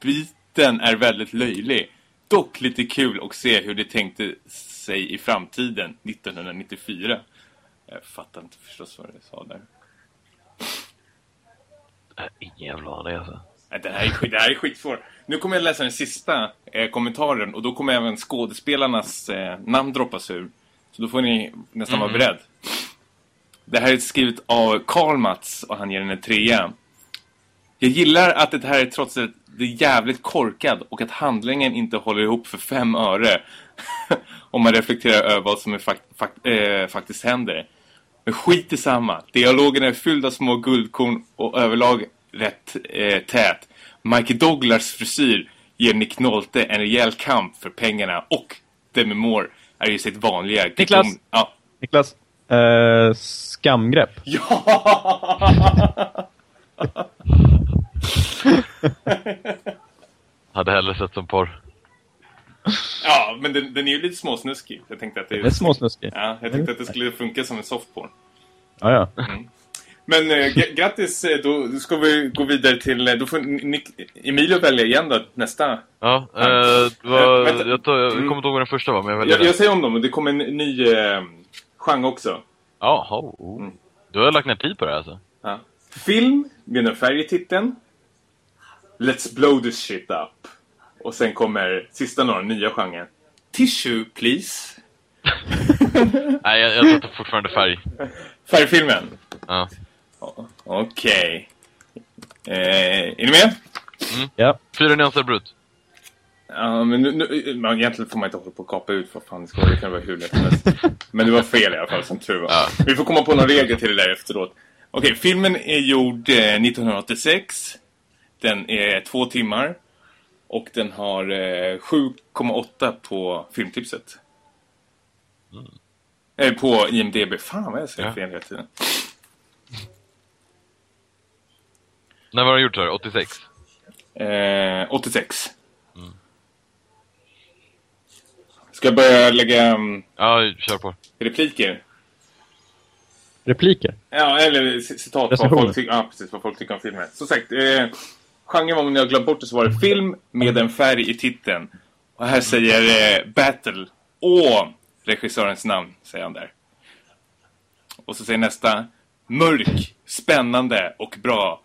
biten är väldigt löjlig. Dock lite kul att se hur det tänkte sig i framtiden 1994. Jag fattar inte förstås vad det sa där. Ingen jävla aning alltså. Det här är, skit, det här är skitsvårt. Nu kommer jag läsa den sista eh, kommentaren och då kommer även skådespelarnas eh, namn droppas ur. Så då får ni nästan vara beredd. Det här är skrivet av Karl Mats och han ger den en trea. Jag gillar att det här är trots att det är jävligt korkad och att handlingen inte håller ihop för fem öre. <laughs> Om man reflekterar över vad som fakt fakt eh, faktiskt händer. Men skit i samma. Dialogen är fylld av små guldkorn och överlag rätt eh, tät. Michael Douglas frisyr ger Nick Nolte en rejäl kamp för pengarna och Demi Moore är ju sitt vanliga... Niklas! Ja. Niklas, eh, skamgrepp. <laughs> Ja! Hade hellre sett som porr. ja, men den, den är ju lite småsnuskig. Jag tänkte att det, Det är småsnuskig. Ja, jag tänkte att det skulle funka som en softporn. Ja, ja. Men eh, grattis, eh, då ska vi gå vidare till... eh, Då får Nick, Emilio välja igen då, nästa. Ja, eh, var, Äh, jag, tar, jag Mm. kommer inte ihåg den första var, men jag väljer Jag, jag säger om dem, det kommer en ny eh, genre också. Jaha, oh. Du har lagt ner tid på det här, alltså. Ja. Film med en färg i titeln. Let's blow this shit up. Och sen kommer sista några nya genren. Tissue, please. <laughs> Nej, jag, jag sätter fortfarande färg. Färgfilmen. Ja. Okej. Eh, är ni med? ja. Fyra nyanser brut. Ja, men nu, nu, man, egentligen får man inte hålla på och kapa ut vad fan det ska vara. Det kan vara hur lätt som helst. Men det var fel i alla fall, som tur var. Ja. Vi får komma på några regler till det där efteråt. Okej, filmen är gjord eh, 1986. Den är två timmar. Och den har eh, 7,8 på filmtipset. Eh, på IMDB. Fan vad jag säger Ja. fel hela tiden. När var den gjord, så här? 86? Eh, 86. Ska jag börja lägga um, Ja, kör på. repliker? Repliker. Ja, eller citat vad folk, ty- ja, precis, vad folk tycker om filmen. Som sagt, eh, genren om ni har glömt bort det så var det film med en färg i titeln. Och här säger eh, Battle. Åh, regissörens namn, säger han där. Och så säger nästa. Mörk, spännande och bra.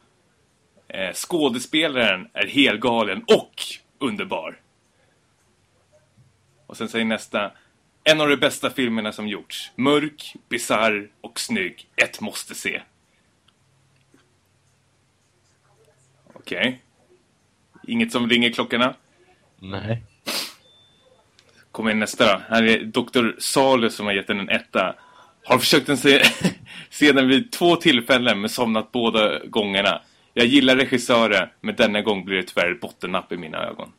Eh, skådespelaren är helgalen och underbar. Och sen säger nästa. En av de bästa filmerna som gjorts. Mörk, bizarr och snygg. Ett måste se. Okej. Inget som ringer klockorna. Nej. Kommer in nästa då. Här är Dr. Salu som har gett den en etta. Har försökt den se, <laughs> se den vid två tillfällen men somnat båda gångerna. Jag gillar regissören, men denna gång blir det tyvärr ett bottennapp i mina ögon.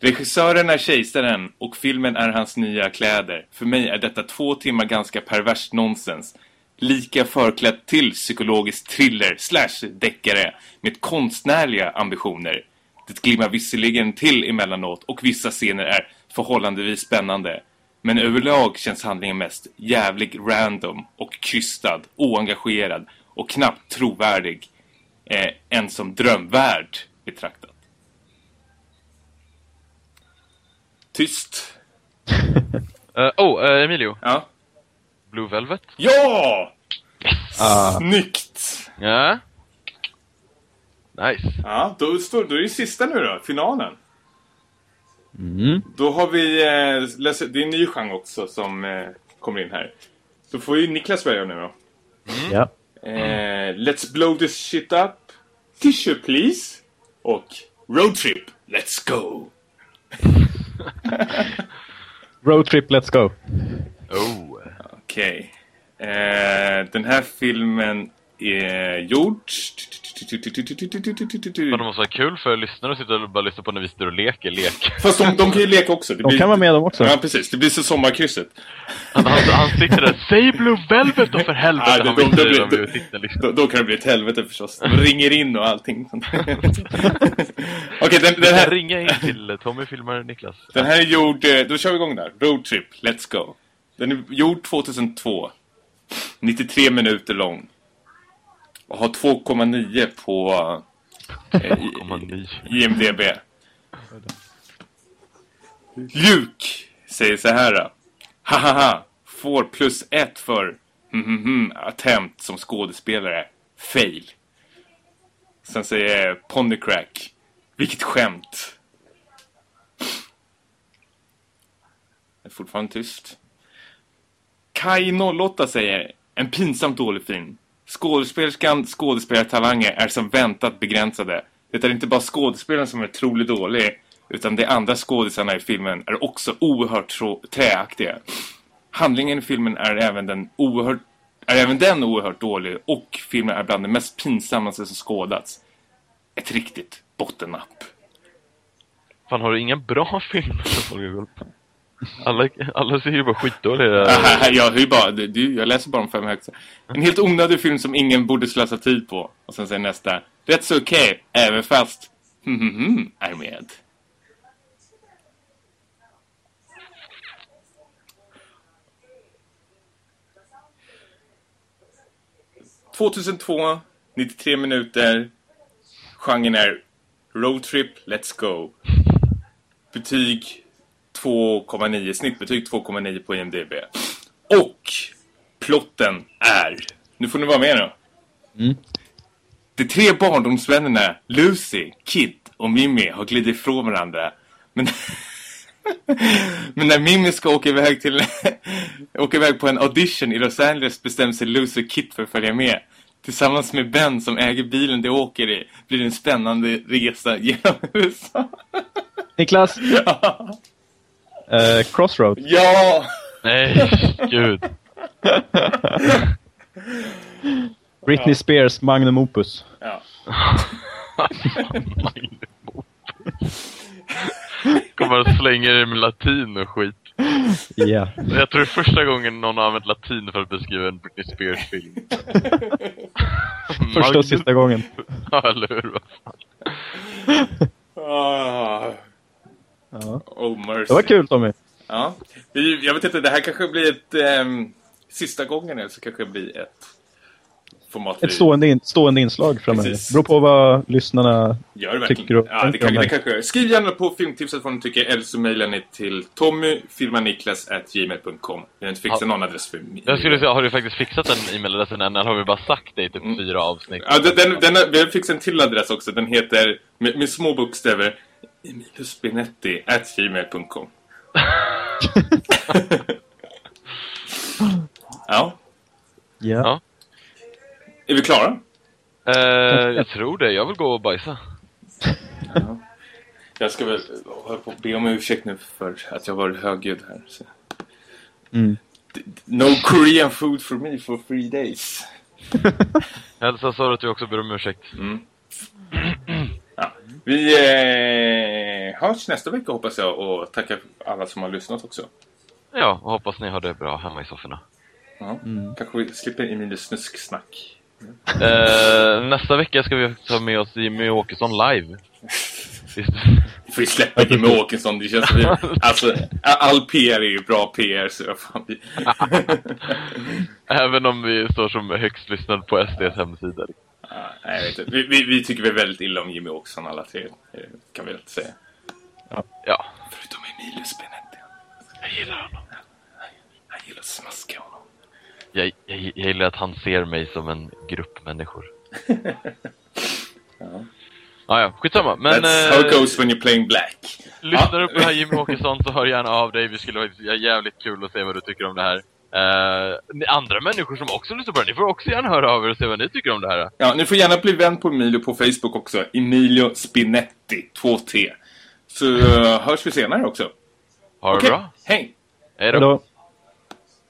Regissören är kejsaren och filmen är hans nya kläder. För mig är detta två timmar ganska perverst nonsens. Lika förklätt till psykologisk thriller slash deckare med konstnärliga ambitioner. Det glimmar visserligen till emellanåt och vissa scener är förhållandevis spännande. Men överlag känns handlingen mest jävligt random och krystad, oengagerad och knappt trovärdig. Eh, än som drömvärd betraktat. Tyst. <laughs> Eh, oh, eh, Emilio. Ja. Blue Velvet. Ja! Ah. Snyggt! Ja. Nice. Ja, då, står, då är det sista nu då, finalen. Mm. Då har vi, eh, läser, det är en ny genre också som eh, kommer in här. Då får ju Niklas börja nu då. Ja. Eh, let's blow this shit up. Tissue please. Och road trip, let's go. <laughs> Road trip, let's go. Oh. Okej. Eh, den här filmen är gjord... Men det måste vara kul för lyssnare att sitta och bara lyssna på när vi sitter och leker lek. Fast de, de kan ju leka också. Det De kan vara med de också. Ja, precis. Det blir så sommarkrysset. Han, han, han sitter där, säg Blue Velvet då för helvete! Ja, det- han då- då blir- sitter liksom. Då, då kan det bli ett helvete förstås. De ringer in och allting. <laughs> Okej, den, den, här, ringa in till Tommy filmar Niklas. den här är gjord... eh, Då kör vi igång där. Road trip, let's go. Den är gjord 2002. 93 minuter lång. Har 2,9 på eh. IMDB. Luke säger så här. Hahaha, får plus ett för hmm, hmm, hmm, attempt som skådespelare. Fail. Sen säger Pondycrack. Vilket skämt. Det är fortfarande tyst. Kai 08 säger en pinsamt dålig film. Skådespelerskan skådespelartalanger är som väntat begränsade. Det är inte bara skådespelaren som är troligt dålig, utan de andra skådisarna i filmen är också oerhört träaktiga. Handlingen i filmen är även den oerhört är även den oerhört dålig och filmen är bland det mest pinsammaste som skådats. Ett riktigt bottennapp. Fan, har du inga bra <laughs> filmer alla, alla ser ju bara skitdåliga ut. Jag, är ju bara, det, det, jag läser bara de fem högsta. En helt onödig film som ingen borde slösa tid på. Och sen säger nästa. Rätt så okej, även fast hmm, hmm, hmm, är med. ...2002, 93 minuter. Genren är Roadtrip, Let's Go. Betyg 2,9, snittbetyg 2,9 på IMDB. Och plotten är, nu får ni vara med nu. Mm. De tre barndomsvännerna Lucy, Kit och Mimmi har glidit ifrån varandra. Men, <laughs> men när Mimmi ska åka iväg, till, <laughs> åka iväg på en audition i Los Angeles bestämmer sig Lucy och Kit för att följa med. Tillsammans med Ben som äger bilen de åker i blir det en spännande resa genom <laughs> USA. Niklas? Eh, Crossroad. ja! Nej, gud. <laughs> Britney Spears Magnum Opus. ja. <laughs> Kommer att slänga det med latin och skit. Ja. Jag tror det är första gången någon har använt latin för att beskriva en Britney Spears-film. Första och sista gången. <laughs> Ja, eller hur? Vad fan. Ah, Ja. Oh mercy. Det var kul Tommy. Ja. Jag vet inte, det här kanske blir ett... ehm, sista gången eller så kanske det blir ett format Ett stående, in, stående inslag framöver. Precis. Beror på vad lyssnarna... Gör det verkligen. tycker och ja, det, tänker kan, om det kanske. Skriv gärna på filmtipset vad ni tycker eller så mejlar ni till tommyfilmaniklas.gmail.com. Vi har inte fixat Ja. någon adress för Jag skulle säga, har du faktiskt fixat den e-mailadressen än, eller har vi bara sagt det i typ Mm. fyra avsnitt? Ja, den, den, den, vi har fixat en till adress också. Den heter, med, med små bokstäver, emilusbenetti.gmail.com. <laughs> ja. Ja. Ja. Är vi klara? Eh, jag tror det. Jag vill gå och bajsa. Jag ska väl på be om ursäkt nu för att jag var högljudd här. Så. Mm. No Korean food for me for three days. <laughs> Hälsa Sara att jag också ber om ursäkt. Mm. <clears throat> Vi eh, hörs nästa vecka hoppas jag och tackar alla som har lyssnat också. Ja, och hoppas ni har det bra hemma i sofforna. Ja. Kanske vi slipper Emilius snusksnack. Eh, nästa vecka ska vi ta med oss Jimmy Åkesson live. <laughs> Vi får ju släppa Jimmy Åkesson. Det känns som vi, <laughs> alltså, all PR är ju bra PR. Så fan, vi... <laughs> Även om vi står som högst lyssnad på SDs hemsida. Ja, nej, jag vet inte. Vi, vi, vi tycker väl väldigt illa om Jimmy Åkesson alla tre. eh, Kan vi väl säga. Ja, Förutom Emilius Benetti. jag gillar honom. Han gillar att smaska honom. Jag, jag, jag gillar att han ser mig som en grupp människor. <laughs> Ja. Ah, ja, skitsamma. Men That's how it eh, goes when you're playing black. lyssnar du på det här Jimmy Åkesson så hör gärna av dig. Vi skulle ha jävligt kul att se vad du tycker om det här. Eh, ni andra människor som också lyssnar på det, ni får också gärna höra av er och se vad ni tycker om det här. Ja, ni får gärna bli vän på Emilio på Facebook också. Emilio Spinetti, 2T. Så uh, hörs vi senare också. Ha det Okej, bra. hej! Hej då. Hej då.